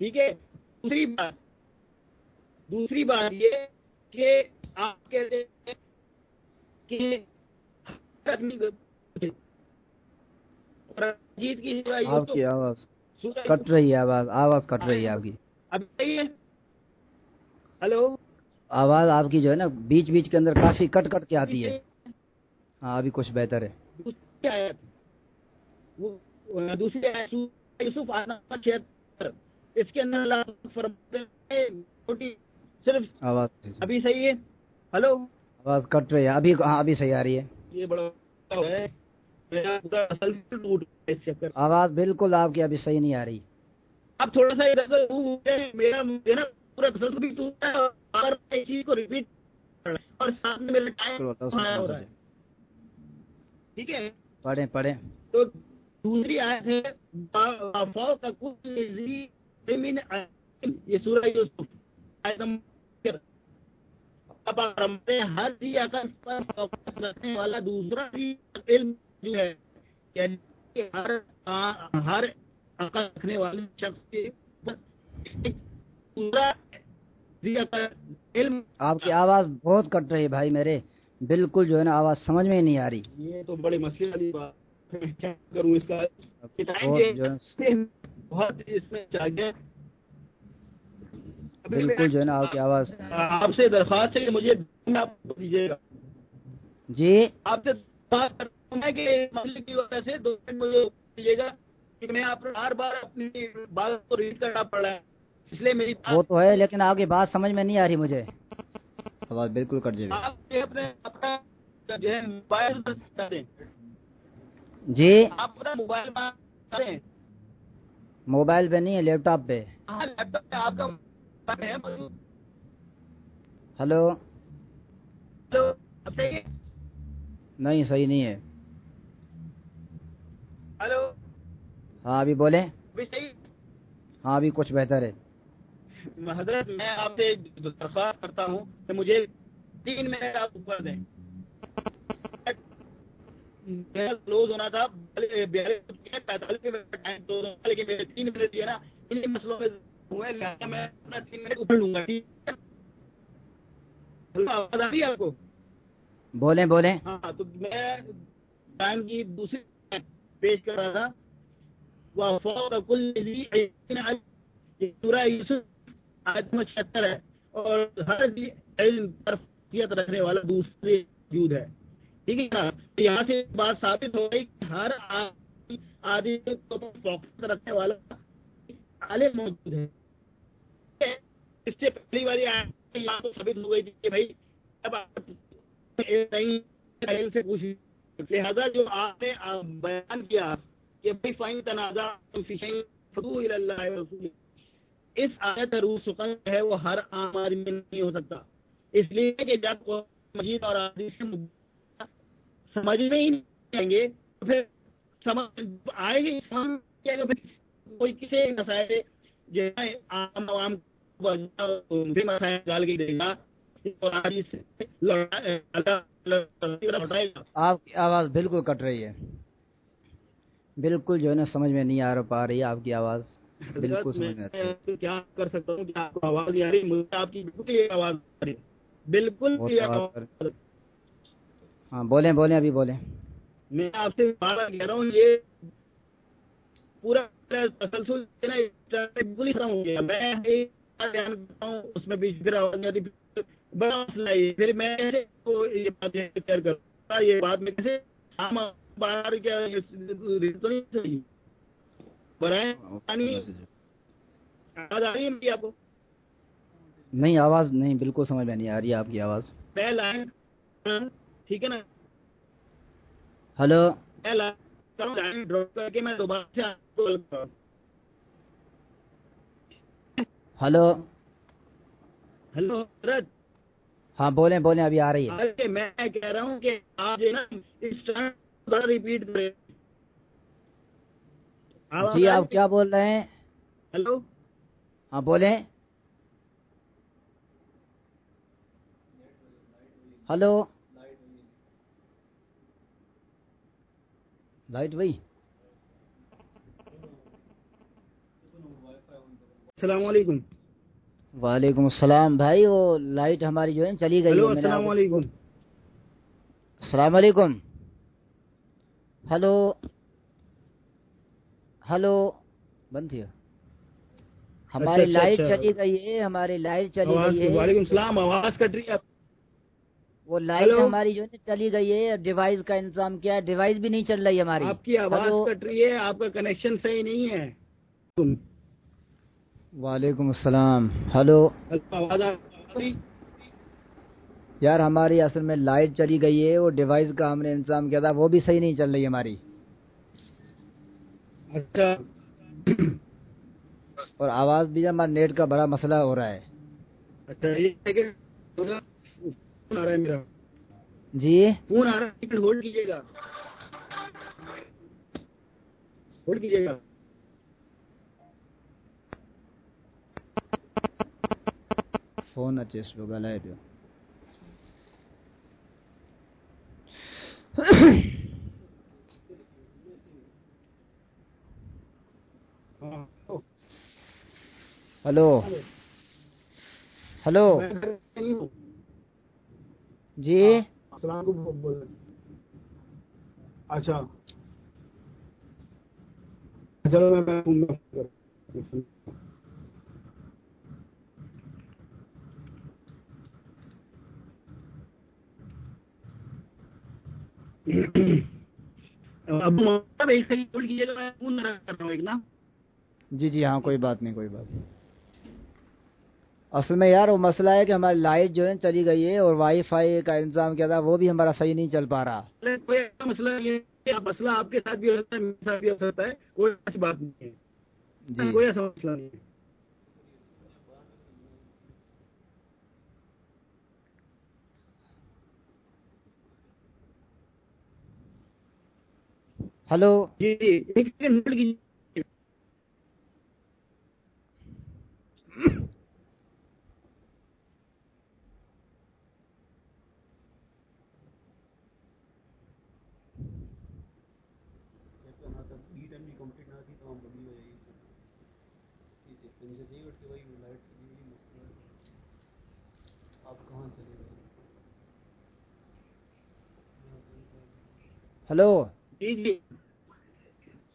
ٹھیک ہے؟ دوسری بات۔ دوسری بات یہ کہ آپ کہتے ہیں کہ مجید کی آپ آواز کٹ رہی ہے آواز آواز کٹ رہی ہے آپ کی۔ اب ہلو؟ آواز آپ کی جو ہے نا بیچ بیچ کے اندر کافی کٹ کٹ کے آتی ہے۔ ہاں ابھی کچھ بہتر ہے۔ دوسری یوسف آیت نمبر 76 اس کے اندر اللہ فرماتے ہیں صرف آواز ابھی صحیح ہے؟ ہلو؟ آواز کٹ رہی ہے ابھی ہاں ابھی صحیح آ رہی ہے۔ یہ بڑا ہے۔ آواز بالکل آپ کی ابھی صحیح نہیں آ رہی۔ اب تھوڑا سا میرا نا پورا تسلسل بھی ٹوٹا ہے اور اس چیز کو ریپیٹ ساتھ میں میرا ٹائم ٹھیک ہے؟ پڑھیں پڑھیں۔ تو دوسری آیت ہے۔ یہ سورہ یوسف آیت نمبر اب ہر ذی عقل پر فوقیت رکھنے والا دوسرا ذی علم جو ہے یعنی ہر ہر عقل رکھنے والے شخص کے ذی عقل علم۔ آپ کی آواز بہت کٹ رہی ہے بھائی میرے بالکل جو ہے نا آواز سمجھ میں ہی نہیں آ رہی۔ یہ تو بڑے مسئلے والی بات۔ کروں اس کا؟ بہت اس میں چاہیے بالکل جو ہے نا آپ کی آواز۔ آپ سے درخواست ہے کہ مجھے آپ دیجیے گا۔ جی۔ آپ سے درخواست کرتا ہوں میں کہ اس مسئلے کی وجہ سے دو منٹ مجھے دیجیے گا کہ میں آپ بار بار اپنی بات کو ریڈ کرنا پڑ رہا ہے۔ اس لیے میری وہ تو ہے لیکن آپ کی بات سمجھ میں نہیں آ رہی مجھے۔ آواز بالکل کٹ جائے آپ یہ اپنے اپنا جو ہے موبائل پر دیں۔ جی؟ آپ موبائل موبائل پہ نہیں ہے لیپ ٹاپ پہ۔ ہاں۔ ہلو؟ نہیں صحیح نہیں ہے۔ ہلو۔ ہاں ابھی بولیں۔ ہاں ابھی کچھ بہتر ہے۔ حضرت میں آپ سے درخواست کرتا ہوں کہ مجھے تین منٹ آپ اوپر دیں۔ میرا کلوز ہونا تھا پینتالیس منٹ ٹائم کلوز ہونا تھا، لیکن میرے تین منٹ نا ان مسئلوں میں ہوئے لہٰذا میں اپنا تین منٹ اوپر لوں گا ٹھیک ہے؟ ہلو، آواز آ رہی ہے آپ کو؟ بولیں بولیں۔ ہاں تو میں ٹائم کی دوسری پیش کر رہا تھا۔ کل سورہ یوسف آیت نمبر چھہتر ہے اور ہر علم پر رکھنے والا دوسرے موجود ہے۔ ٹھیک ہے یہاں سے بات ثابت ہو گئی کہ ہر آدمی آدمی کو فوقیت رکھنے والا عالم موجود ہے۔ اس سے پہلی والی آیت یہاں کو ثابت ہو گئی تھی کہ بھائی اب آپ نہیں سے پوچھ لہذا جو آپ نے بیان کیا کہ بھائی فائن تنازع اللہ رسول اس آیت روح سکن ہے وہ ہر عام آدمی نہیں ہو سکتا۔ اس لیے کہ جب مجید اور حدیث سے سمجھ میں ہی نہیں آئیں گے۔ تو پھر سمجھ آئے گی پھر کوئی کسی مسائل جو ہے عام عوام بھی مسائل ڈال کے دے گا۔ آپ کی آواز بالکل کٹ رہی ہے۔ بالکل جو ہے نا سمجھ میں نہیں آ رہا پا رہی ہے آپ کی آواز۔ بالکل سمجھ میں کیا کر سکتا ہوں؟ کہ آپ کو آواز نہیں آ رہی؟ مجھے آپ کی بالکل آواز بالکل وہ تو clear آپ آواز ہاں بولیں بولیں ابھی بولیں۔ میں آپ سے کہہ رہا ہوں یہ پورا تسلسل بالکل ہی ختم ہو گیا۔ میں کرتا اس میں بیچ پھر آواز نہیں آتی بڑا مسئلہ ہے۔ پھر میں یہ بات شیئر کروں یہ بات میں کیسے ہم بار کیا تو نہیں صحیح برائے پانی آواز آ رہی ہے میری آپ کو؟ نہیں آواز نہیں بالکل سمجھ میں نہیں آ رہی ہے آپ کی آواز۔ میں لائن ٹھیک ہے نا؟ ہلو؟ میں دوبارہ سے ہلو؟ ہلو حضرت۔ ہاں بولیں بولیں ابھی آ رہی ہے۔ میں کہہ رہا ہوں کہ آپ جو ہے نا دوبارہ ریپیٹ کریں۔ جی آپ کیا بول رہے ہیں؟ ہلو۔ ہاں بولیں۔ ہلو؟ لائٹ وہی السلام علیکم۔ وعلیکم السلام بھائی وہ لائٹ ہماری جو ہے چلی گئی ہے السلام علیکم۔ السلام علیکم۔ ہلو۔ ہلو۔ بند تھی۔ ہماری اچھا، لائٹ اچھا۔ چلی گئی ہے ہماری لائٹ چلی گئی ہے۔ وعلیکم السلام آواز کٹ رہی ہے۔ وہ لائٹ؟ ہماری جو ہے چلی گئی ہے ڈیوائس کا انتظام کیا ہے؟ ڈیوائس بھی نہیں چل رہی ہماری۔ آپ کی آواز؟ کٹ رہی ہے آپ کا کنیکشن صحیح نہیں ہے۔ وعلیکم السلام۔ ہلو؟ یار ہماری اصل میں لائٹ چلی گئی ہے وہ ڈیوائس کا ہم نے انتظام کیا تھا وہ بھی صحیح نہیں چل رہی ہماری۔ اچھا۔ اور آواز بھی ہمارا نیٹ کا بڑا مسئلہ ہو رہا ہے اچھا یہ سیکنڈ فون آ رہا ہے میرا۔ جی؟ فون آ رہا ہے ہولڈ کیجیے گا۔ ہولڈ کیجیے گا۔ فون اچھے اس پہ ہاں ہلو۔ ہلو۔ جی؟ السلام کو بول رہے ہیں اچھا۔ چلو میں میں فون کروں اب مطلب ایک سیکنڈ کیجیے گا میں فون کر رہا ہوں ایک نا۔ جی جی ہاں کوئی بات نہیں کوئی بات نہیں۔ اصل میں یار وہ مسئلہ ہے کہ ہماری لائٹ جو ہے چلی گئی ہے اور وائی فائی کا انتظام کیا تھا وہ بھی ہمارا صحیح نہیں چل پا رہا۔ مسئلہ کہ مسئلہ آپ کے ساتھ بھی ہو سکتا ہے میرے ساتھ بھی ہو سکتا ہے کوئی ایسی بات نہیں ہے۔ جی۔ کوئی ایسا مسئلہ نہیں ہے۔ ہلو۔ جی جی ایک سیکنڈ ہلو جی جی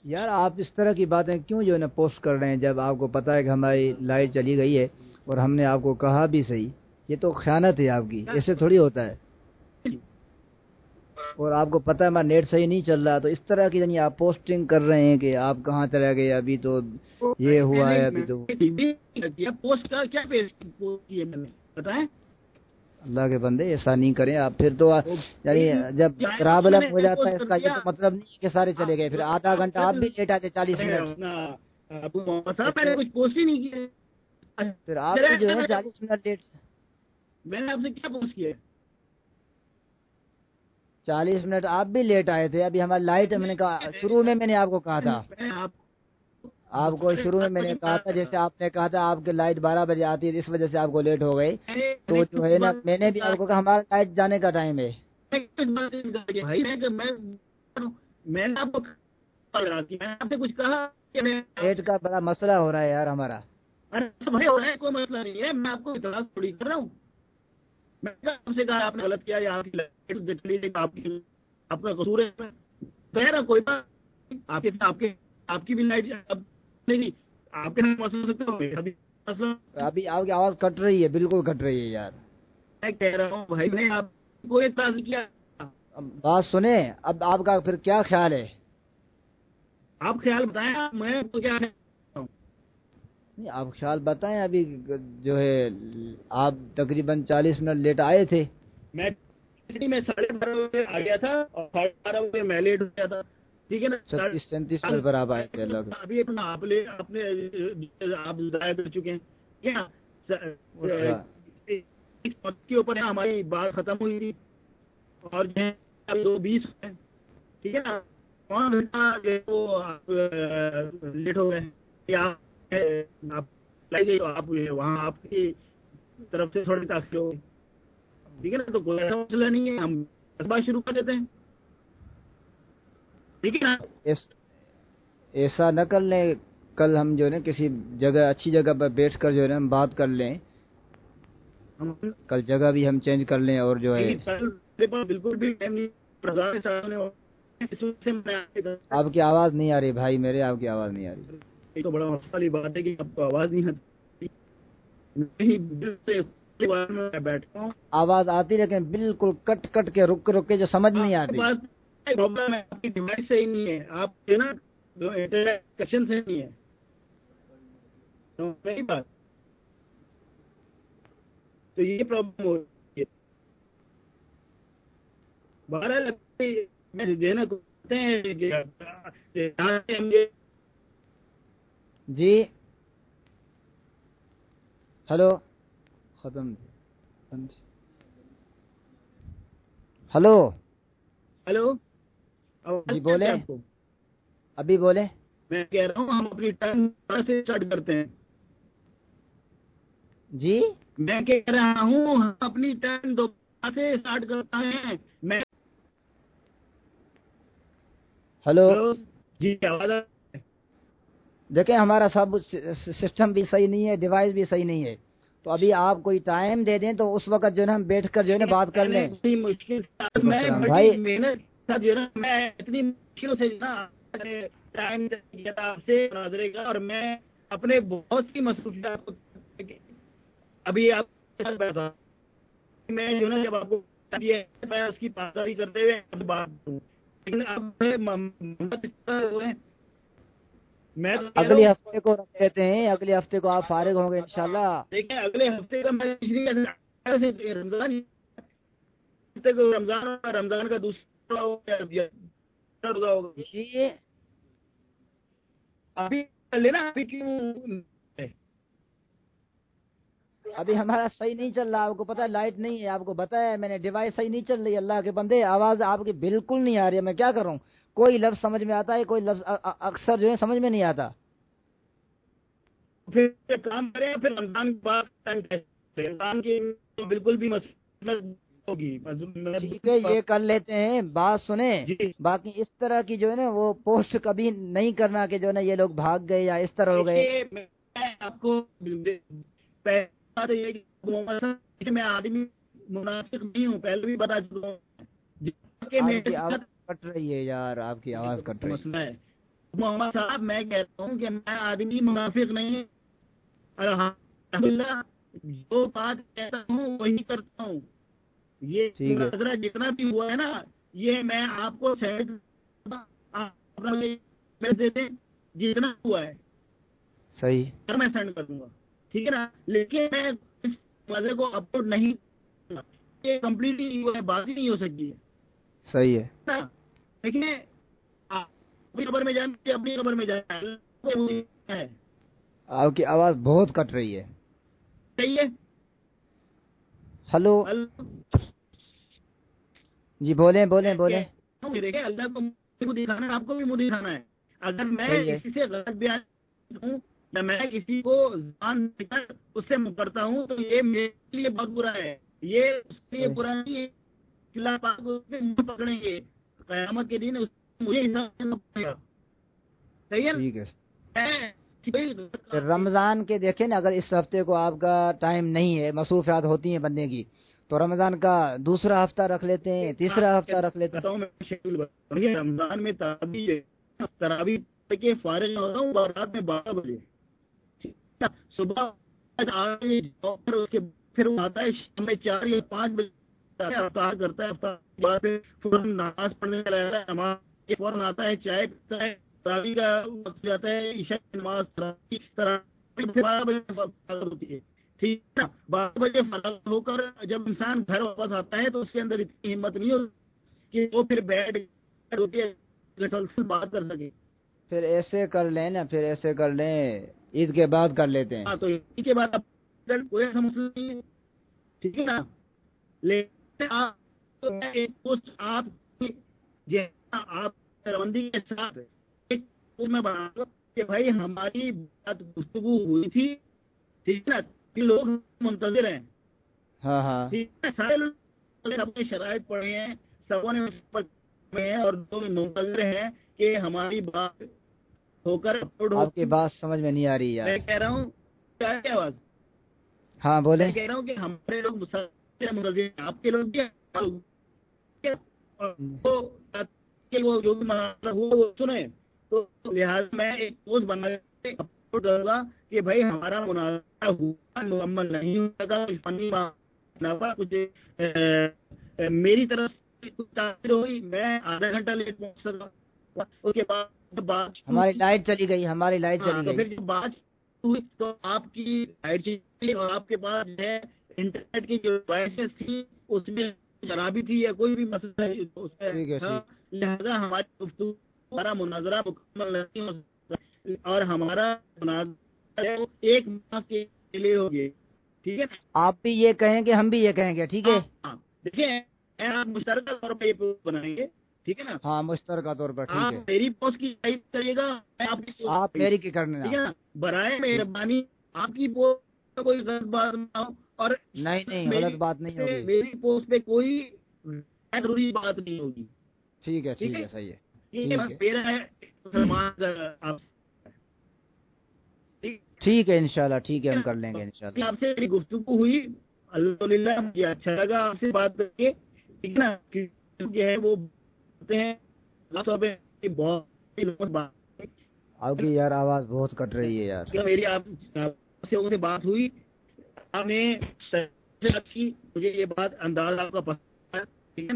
یار آپ اس طرح کی باتیں کیوں جو ہے نا پوسٹ کر رہے ہیں جب آپ کو پتا ہے کہ ہماری لائٹ چلی گئی ہے اور ہم نے آپ کو کہا بھی صحیح یہ تو خیانت ہے آپ کی ایسے تھوڑی ہوتا ہے اور آپ کو پتا ہے ہمارا نیٹ صحیح نہیں چل رہا تو اس طرح کی یعنی آپ پوسٹنگ کر رہے ہیں کہ آپ کہاں چلے گئے ابھی تو یہ ہوا ہے ابھی تو اللہ کے بندے ایسا نہیں کریں آپ۔ پھر تو یعنی جب پرابلم ہو جاتا ہے اس کا یہ تو مطلب نہیں کہ سارے چلے گئے۔ پھر آدھا گھنٹہ آپ بھی لیٹ آتے چالیس منٹ۔ ابو محمد صاحب میں نے کچھ پوسٹ ہی نہیں کیا۔ پھر آپ جو ہے چالیس منٹ لیٹ۔ میں نے آپ سے کیا پوسٹ کیا؟ چالیس منٹ آپ بھی لیٹ آئے تھے ابھی ہماری لائٹ میں نے کہا شروع میں میں نے آپ کو کہا تھا۔ آپ آپ کو شروع میں میں نے کہا تھا جیسے آپ نے کہا تھا آپ کی لائٹ بارہ بجے آتی ہے اس وجہ سے آپ کو لیٹ ہو گئی۔ تو جو ہے نا میں نے بھی آپ کو کہا ہمارا لائٹ جانے کا ٹائم ہے۔ میں نے آپ کو کچھ کہا لیٹ کا بڑا مسئلہ ہو رہا ہے یار ہمارا۔ ارے بھائی ہو رہا ہے کوئی مسئلہ نہیں ہے۔ میں آپ کو اطلاع تھوڑی کر رہا ہوں۔ میں نے آپ سے کہا آپ نے غلط کیا یا آپ کی لائٹ دیکھ لیجیے کہ آپ کی آپ کا قصور ہے۔ کہہ رہا کوئی بات نہیں۔ آپ کے آپ کے آپ کی بھی لائٹ اب نہیں نہیں آپ کے مسئلہ ہو سکتا ہے میرا بھی مسئلہ ابھی آپ کی آواز کٹ رہی ہے بالکل کٹ رہی ہے یار۔ میں کہہ رہا ہوں بھائی میں نے آپ کو اعتراض نہیں کیا۔ اب بات سنیں اب آپ کا پھر کیا خیال ہے؟ آپ خیال بتائیں میں کو کیا نہیں آپ خیال بتائیں ابھی جو ہے آپ تقریباً چالیس منٹ لیٹ آئے تھے۔ میں ساڑھے بارہ بجے آ گیا تھا اور ساڑھے بارہ بجے میں لیٹ ہو گیا تھا۔ ٹھیک ہے نا؟ سینتیس منٹ پر آئے تھے اللہ ابھی اپنا آپ لے آپ نے آپ ضائع کر چکے ہیں۔ ٹھیک ہے نا؟ اس وقت کے اوپر ہماری بات ختم ہوئی تھی۔ اور جو ہے دو بیس ہے ٹھیک ہے نا؟ پانچ گھنٹہ جو ہے وہ آپ لیٹ ہو گئے ہیں؟ آپ لائی گئی آپ وہاں آپ کی طرف سے تھوڑی تاخیر ہو ٹھیک ہے نا؟ تو کوئی ایسا مسئلہ نہیں ہے ہم بات شروع کر دیتے ہیں۔ ٹھیک ہے نا؟ ایس- ایسا نہ کر لیں کل ہم جو ہے نا کسی جگہ اچھی جگہ پر بیٹھ کر جو ہے نا ہم بات کر لیں۔ کل جگہ بھی ہم چینج کر لیں اور جو ہے بالکل بھی آپ کی آواز نہیں آ رہی بھائی میرے آپ کی آواز نہیں آ رہی۔ یہ تو بڑا والی بات ہے کہ آپ کو آواز نہیں آتی۔ بیٹھتا ہوں۔ آواز آتی لیکن بالکل کٹ کٹ کے رک رک کے جو سمجھ نہیں آتی۔ پرابلم ہے آپ کی صحیح نہیں ہے۔ آپ جو نا سے نہیں ہے۔ میری بات۔ تو یہ پرابلم ہو رہی ہے۔ بہرحال دینا ہیں جی۔ ہلو۔ ختم۔ ہلو۔ ہلو۔ جی، بولے۔ ابھی بولے۔ میں کہہ رہا ہوں ہم اپنی ٹائم سے اسٹارٹ کرتے ہیں۔ جی؟ میں کہہ رہا ہوں ہم اپنی ٹائم دوبارہ سے اسٹارٹ کرتا ہے میں ہلو۔ جی آواز؟ دیکھیں ہمارا سب سسٹم بھی صحیح نہیں ہے ڈیوائس بھی صحیح نہیں ہے۔ تو ابھی آپ کوئی ٹائم دے دیں تو اس وقت جو ہے ہم بیٹھ کر جو ہے نا بات کر لیں۔ بھائی۔ سے جو ہے نا میں اتنی مشکل سے نا ٹائم دیا تھا آپ سے مناظرے کا اور میں اپنے بہت سی مصروفیات ابھی آپ میں جو نا جب آپ کو میں اس کی پاسداری کرتے ہوئے بات لیکن اب میں اگلے ہفتے کو رکھ لیتے ہیں۔ اگلے ہفتے کو آپ فارغ ہوں گے انشاءاللہ۔ دیکھیں اگلے ہفتے کا میں رمضان رمضان کا دوسرا ابھی لینا ابھی کیوں ابھی ہمارا صحیح نہیں چل رہا، آپ کو پتا لائٹ نہیں ہے، آپ کو بتایا ہے، میں نے ڈیوائس صحیح نہیں چل رہی، اللہ کے بندے، آواز آپ کی بالکل نہیں آ رہی ہے، میں کیا کروں؟ کوئی لفظ سمجھ میں آتا ہے، کوئی لفظ اکثر جو ہے، سمجھ میں نہیں آتا۔ پھر کام کریں، پھر رمضان کے بعد رمضان کی بالکل بھی مسئلہ ہوگی۔ ٹھیک ہے یہ کر لیتے ہیں۔ بات سنیں۔ جی۔ باقی اس طرح کی جو ہے نا وہ پوسٹ کبھی نہیں کرنا کہ جو ہے نا یہ لوگ بھاگ گئے یا اس طرح ہو گئے۔ آپ کو میں آدمی مناسب نہیں ہوں پہلے بھی بتا چکا ہوں۔ کٹ رہی ہے یار آپ کی آواز کٹ رہی ہے۔ محمد صاحب میں کہتا ہوں کہ میں آدمی منافق نہیں الحمدللہ جو بات کہتا ہوں وہی کرتا ہوں۔ یہ جتنا بھی ہوا ہے نا یہ میں آپ کو جتنا ہوا ہے۔ صحیح۔ میں سینڈ کر دوں گا۔ ٹھیک ہے نا؟ لیکن میں اس مزے کو اپلوڈ نہیں۔ یہ کمپلیٹلی بات ہی نہیں ہو سکتی ہے۔ صحیح ہے۔ آپ اپنی خبر میں جائیں کہ اپنی خبر میں جائیں ہے۔ آپ کی آواز بہت کٹ رہی ہے۔ صحیح ہے۔ ہلو۔ جی بولیں بولیں بولیں۔ دیکھیں اللہ کو منہ دکھانا ہے آپ کو بھی منہ دکھانا ہے۔ اگر میں۔ کسی سے غلط بیان ہوں یا میں کسی کو زبان دے کر اس سے کرتا ہوں تو یہ میرے لیے بہت برا ہے۔ یہ اس لیے۔ برا نہیں اللہ پاک اس منہ پکڑیں گے۔ قیامت کے دن مجھے صحیح ہے رمضان کے دیکھیں نا اگر اس ہفتے کو آپ کا ٹائم نہیں ہے مصروفیات ہوتی ہیں بندے کی تو رمضان کا دوسرا ہفتہ رکھ لیتے ہیں، تیسرا ہفتہ رخ لیتے ہیں۔ رمضان میں تراویح ہے۔ تراویح پڑھ کے فارغ ہوتا ہوں رات میں بارہ بجے۔ صبح پھر اس کے پھر وہ آتا ہے، شام میں چار یا پانچ بجے افطار کرتا ہے، افطار کے بعد پھر فوراً نماز پڑھنے چلا جاتا ہے، نماز فوراً آتا ہے، چائے پیتا ہے تراویح کا وقت جاتا ہے، عشاء کی نماز تراویح تراویح پھر بارہ بجے ہوتی ہے۔ ٹھیک ہے نا؟ بارہ بجے فارغ ہو کر جب انسان گھر واپس آتا ہے تو اس کے اندر اتنی ہمت نہیں ہوتی کہ وہ پھر بیٹھ مسلسل بات کر سکے۔ پھر ایسے کر لیں نا پھر ایسے کر لیں عید کے بعد کر لیتے ہیں۔ ہاں تو اسی کے بعد کوئی ایسا مسئلہ نہیں ہے ٹھیک ہے نا؟ لیکن آپ آپ آپ ربندی کے ساتھ ایک میں بنا کہ بھائی ہماری بات گفتگو ہوئی تھی ٹھیک ہے نا؟ لوگ منتظر ہیں۔ ہاں ہاں۔ سارے لوگ اپنے شرائط پڑھے ہیں سبوں نے اور جو منتظر ہیں کہ ہماری بات ہو کر اپلوڈ ہو۔ آپ کی بات سمجھ میں نہیں آ رہی میں یار کہہ رہا ہوں کیا آواز ہاں میں کہہ رہا ہوں کہ ہمارے لوگ منتظر ہیں آپ کے لوگ بھی وہ جو بھی مسئلہ ہوا وہ سنیں۔ تو لہٰذا میں ایک پوسٹ بنا گا کہ بھائی ہمارا مناظرہ ہوا مکمل نہیں ہو سکا کچھ فنی نفع کچھ میری طرف سے کچھ ہوئی میں آدھا گھنٹہ لیٹ پہنچ سکا۔ اس کے بعد ہماری لائٹ چلی گئی ہماری لائٹ ہاں، چلی پھر گئی جب بات ہوئی تو آپ کی لائٹ چلی اور آپ کے پاس جو ہے انٹرنیٹ کی جو ڈیوائسز تھی اس میں خرابی تھی یا کوئی بھی مسئلہ تھا لہذا ہماری گفتگو ہمارا مناظرہ مکمل نہیں ہو سکتا اور ہمارا ایک ماہ کے لیے ہو گیا ٹھیک ہے؟ آپ بھی یہ کہیں گے ہم بھی یہ کہیں گے ٹھیک ہے؟ ہاں، دیکھیں میں آپ مشترکہ طور پہ یہ بنائیں گے ٹھیک ہے نا؟ ہاں مشترکہ طور پر آپ ٹھیک ہے۔ میری پوسٹ کی کریے گا آپ میری کی کرنے ٹھیک ہے نا؟ برائے مہربانی آپ کی پوسٹ کوئی غلط بات نہ ہو اور نہیں نہیں غلط بات نہیں ہوگی۔ میری پوسٹ پہ کوئی ضروری بات نہیں ہوگی۔ ٹھیک ہے ٹھیک ہے؟ صحیح ہے۔ میرا ہے آپ ٹھیک ہے انشاءاللہ ٹھیک ہے ہم کر لیں گے انشاءاللہ۔ آپ سے میری گفتگو ہوئی۔ الحمد للہ مجھے اچھا لگا آپ سے بات کر کے۔ ٹھیک ہے نا؟ جو ہے وہ بولتے ہیں۔ اللہ صاحب بہت۔ آپ کی یار آواز بہت کٹ رہی ہے یار۔ میری آپ سے سے بات ہوئی؟ آپ نے مجھے یہ بات انداز آپ کا پسند ہے؟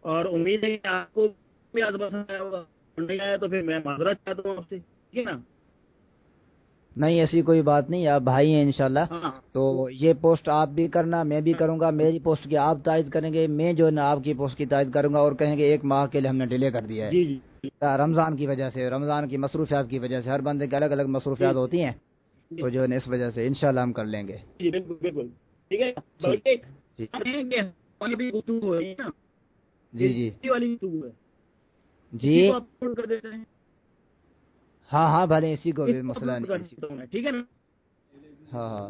اور امید ہے کہ آپ کو بھی پسند آیا ہوگا۔ نہیں آیا تو پھر میں معذرت چاہتا ہوں آپ سے۔ ٹھیک ہے نا؟ نہیں ایسی کوئی بات نہیں آپ بھائی ہیں انشاءاللہ۔ ہاں۔ تو یہ پوسٹ آپ بھی کرنا میں بھی کروں گا۔ میری پوسٹ کی آپ تائید کریں گے میں جو ہے نا آپ کی پوسٹ کی تائید کروں گا اور کہیں گے ایک ماہ کے لیے ہم نے ڈیلے کر دیا ہے۔ جی جی۔ رمضان کی وجہ سے رمضان کی مصروفیات کی وجہ سے ہر بندے کی الگ الگ مصروفیات ہوتی ہیں۔ تو جو ہے نا اس وجہ سے انشاءاللہ ہم کر لیں گے۔ جی ٹھیک ہے؟ جی۔ ہم کہیں ہاں ہاں بھلے اسی کو مسئلہ نہیں ٹھیک ہے نا؟ ہاں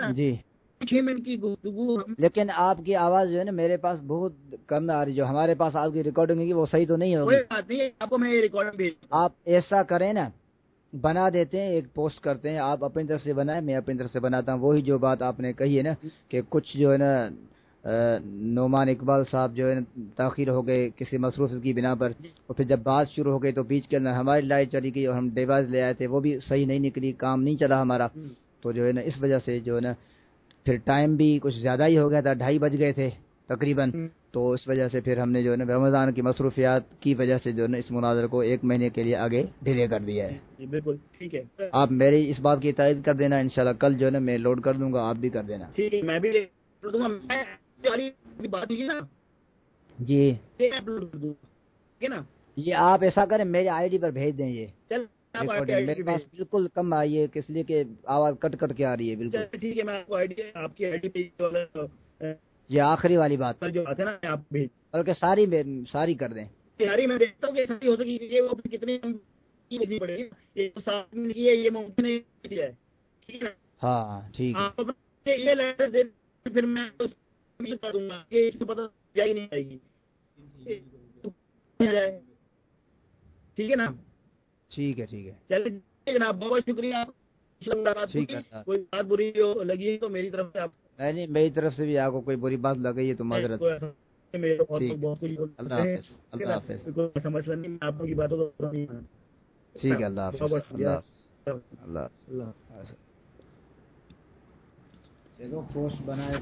ہاں۔ جی۔ کی گفتگو لیکن آپ کی آواز جو ہے نا میرے پاس بہت کم آ رہی جو ہمارے پاس آپ کی ریکارڈنگ ہے وہ صحیح تو نہیں ہوگی۔ آپ کو میں یہ ریکارڈ بھیج دوں آپ ایسا کریں نا بنا دیتے ہیں ایک پوسٹ کرتے ہیں آپ اپنی طرف سے بنائیں میں اپنی طرف سے بناتا ہوں۔ وہی جو بات آپ نے کہی ہے نا کہ کچھ جو ہے نا نعمان اقبال صاحب جو ہے تاخیر ہو گئے کسی مصروف کی بنا پر اور پھر جب بات شروع ہو گئی تو بیچ کے اندر ہماری لڑائی چلی گئی اور ہم ڈیوائس لے آئے تھے وہ بھی صحیح نہیں نکلی کام نہیں چلا ہمارا۔ تو جو ہے نا اس وجہ سے جو ہے نا پھر ٹائم بھی کچھ زیادہ ہی ہو گیا تھا ڈھائی بج گئے تھے تقریباً۔ تو اس وجہ سے پھر ہم نے جو ہے نا رمضان کی مصروفیات کی وجہ سے جو ہے نا اس مناظر کو ایک مہینے کے لیے آگے ڈیلے کر دیا ہے۔ جی بالکل ٹھیک ہے۔ آپ میری اس بات کی تائید کر دینا انشاءاللہ کل جو ہے نا میں لوڈ کر دوں گا آپ بھی کر دینا۔ ٹھیک ہے میں بھی بات نا۔ جی۔ نا۔ یہ آپ ایسا کریں میری آئی ڈی پر بھیج دیں یہ۔ میرے پاس بالکل کم آئی ہے اس لیے کہ آواز کٹ کٹ کے آ رہی ہے بالکل۔ چل ٹھیک ہے میں آپ کو آئی ڈی آپ کی آئی ڈی پہ یہ آخری والی بات۔ جو بات ہے نا آپ بھیج۔ بلکہ ساری ساری کر دیں۔ تیاری میں دیکھتا ہوں کہ ایسا ہو سکی یہ وہ کتنے کی لکھنی پڑے گی۔ یہ تو سات میں لکھی ہے یہ ممکن ہے کیا ہے ٹھیک ہے نا۔ ہاں ٹھیک ہے۔ پھر میں اس کو یہ کر دوں گا کہ اس کو پتہ جائے نہیں جائے گی ٹھیک ہے نا ٹھیک ہے ٹھیک ہے چلیے جناب بہت شکریہ کوئی بات بری لگی تو میری طرف سے آپ نہیں میری طرف سے بھی آپ کو کوئی بری بات لگ گئی ہے تو معذرت اللہ حافظ۔ اللہ حافظ۔ سمجھ نہیں آپ کی باتوں کو ٹھیک ہے اللہ حافظ۔ اللہ حافظ اللہ حافظ پوسٹ بنائے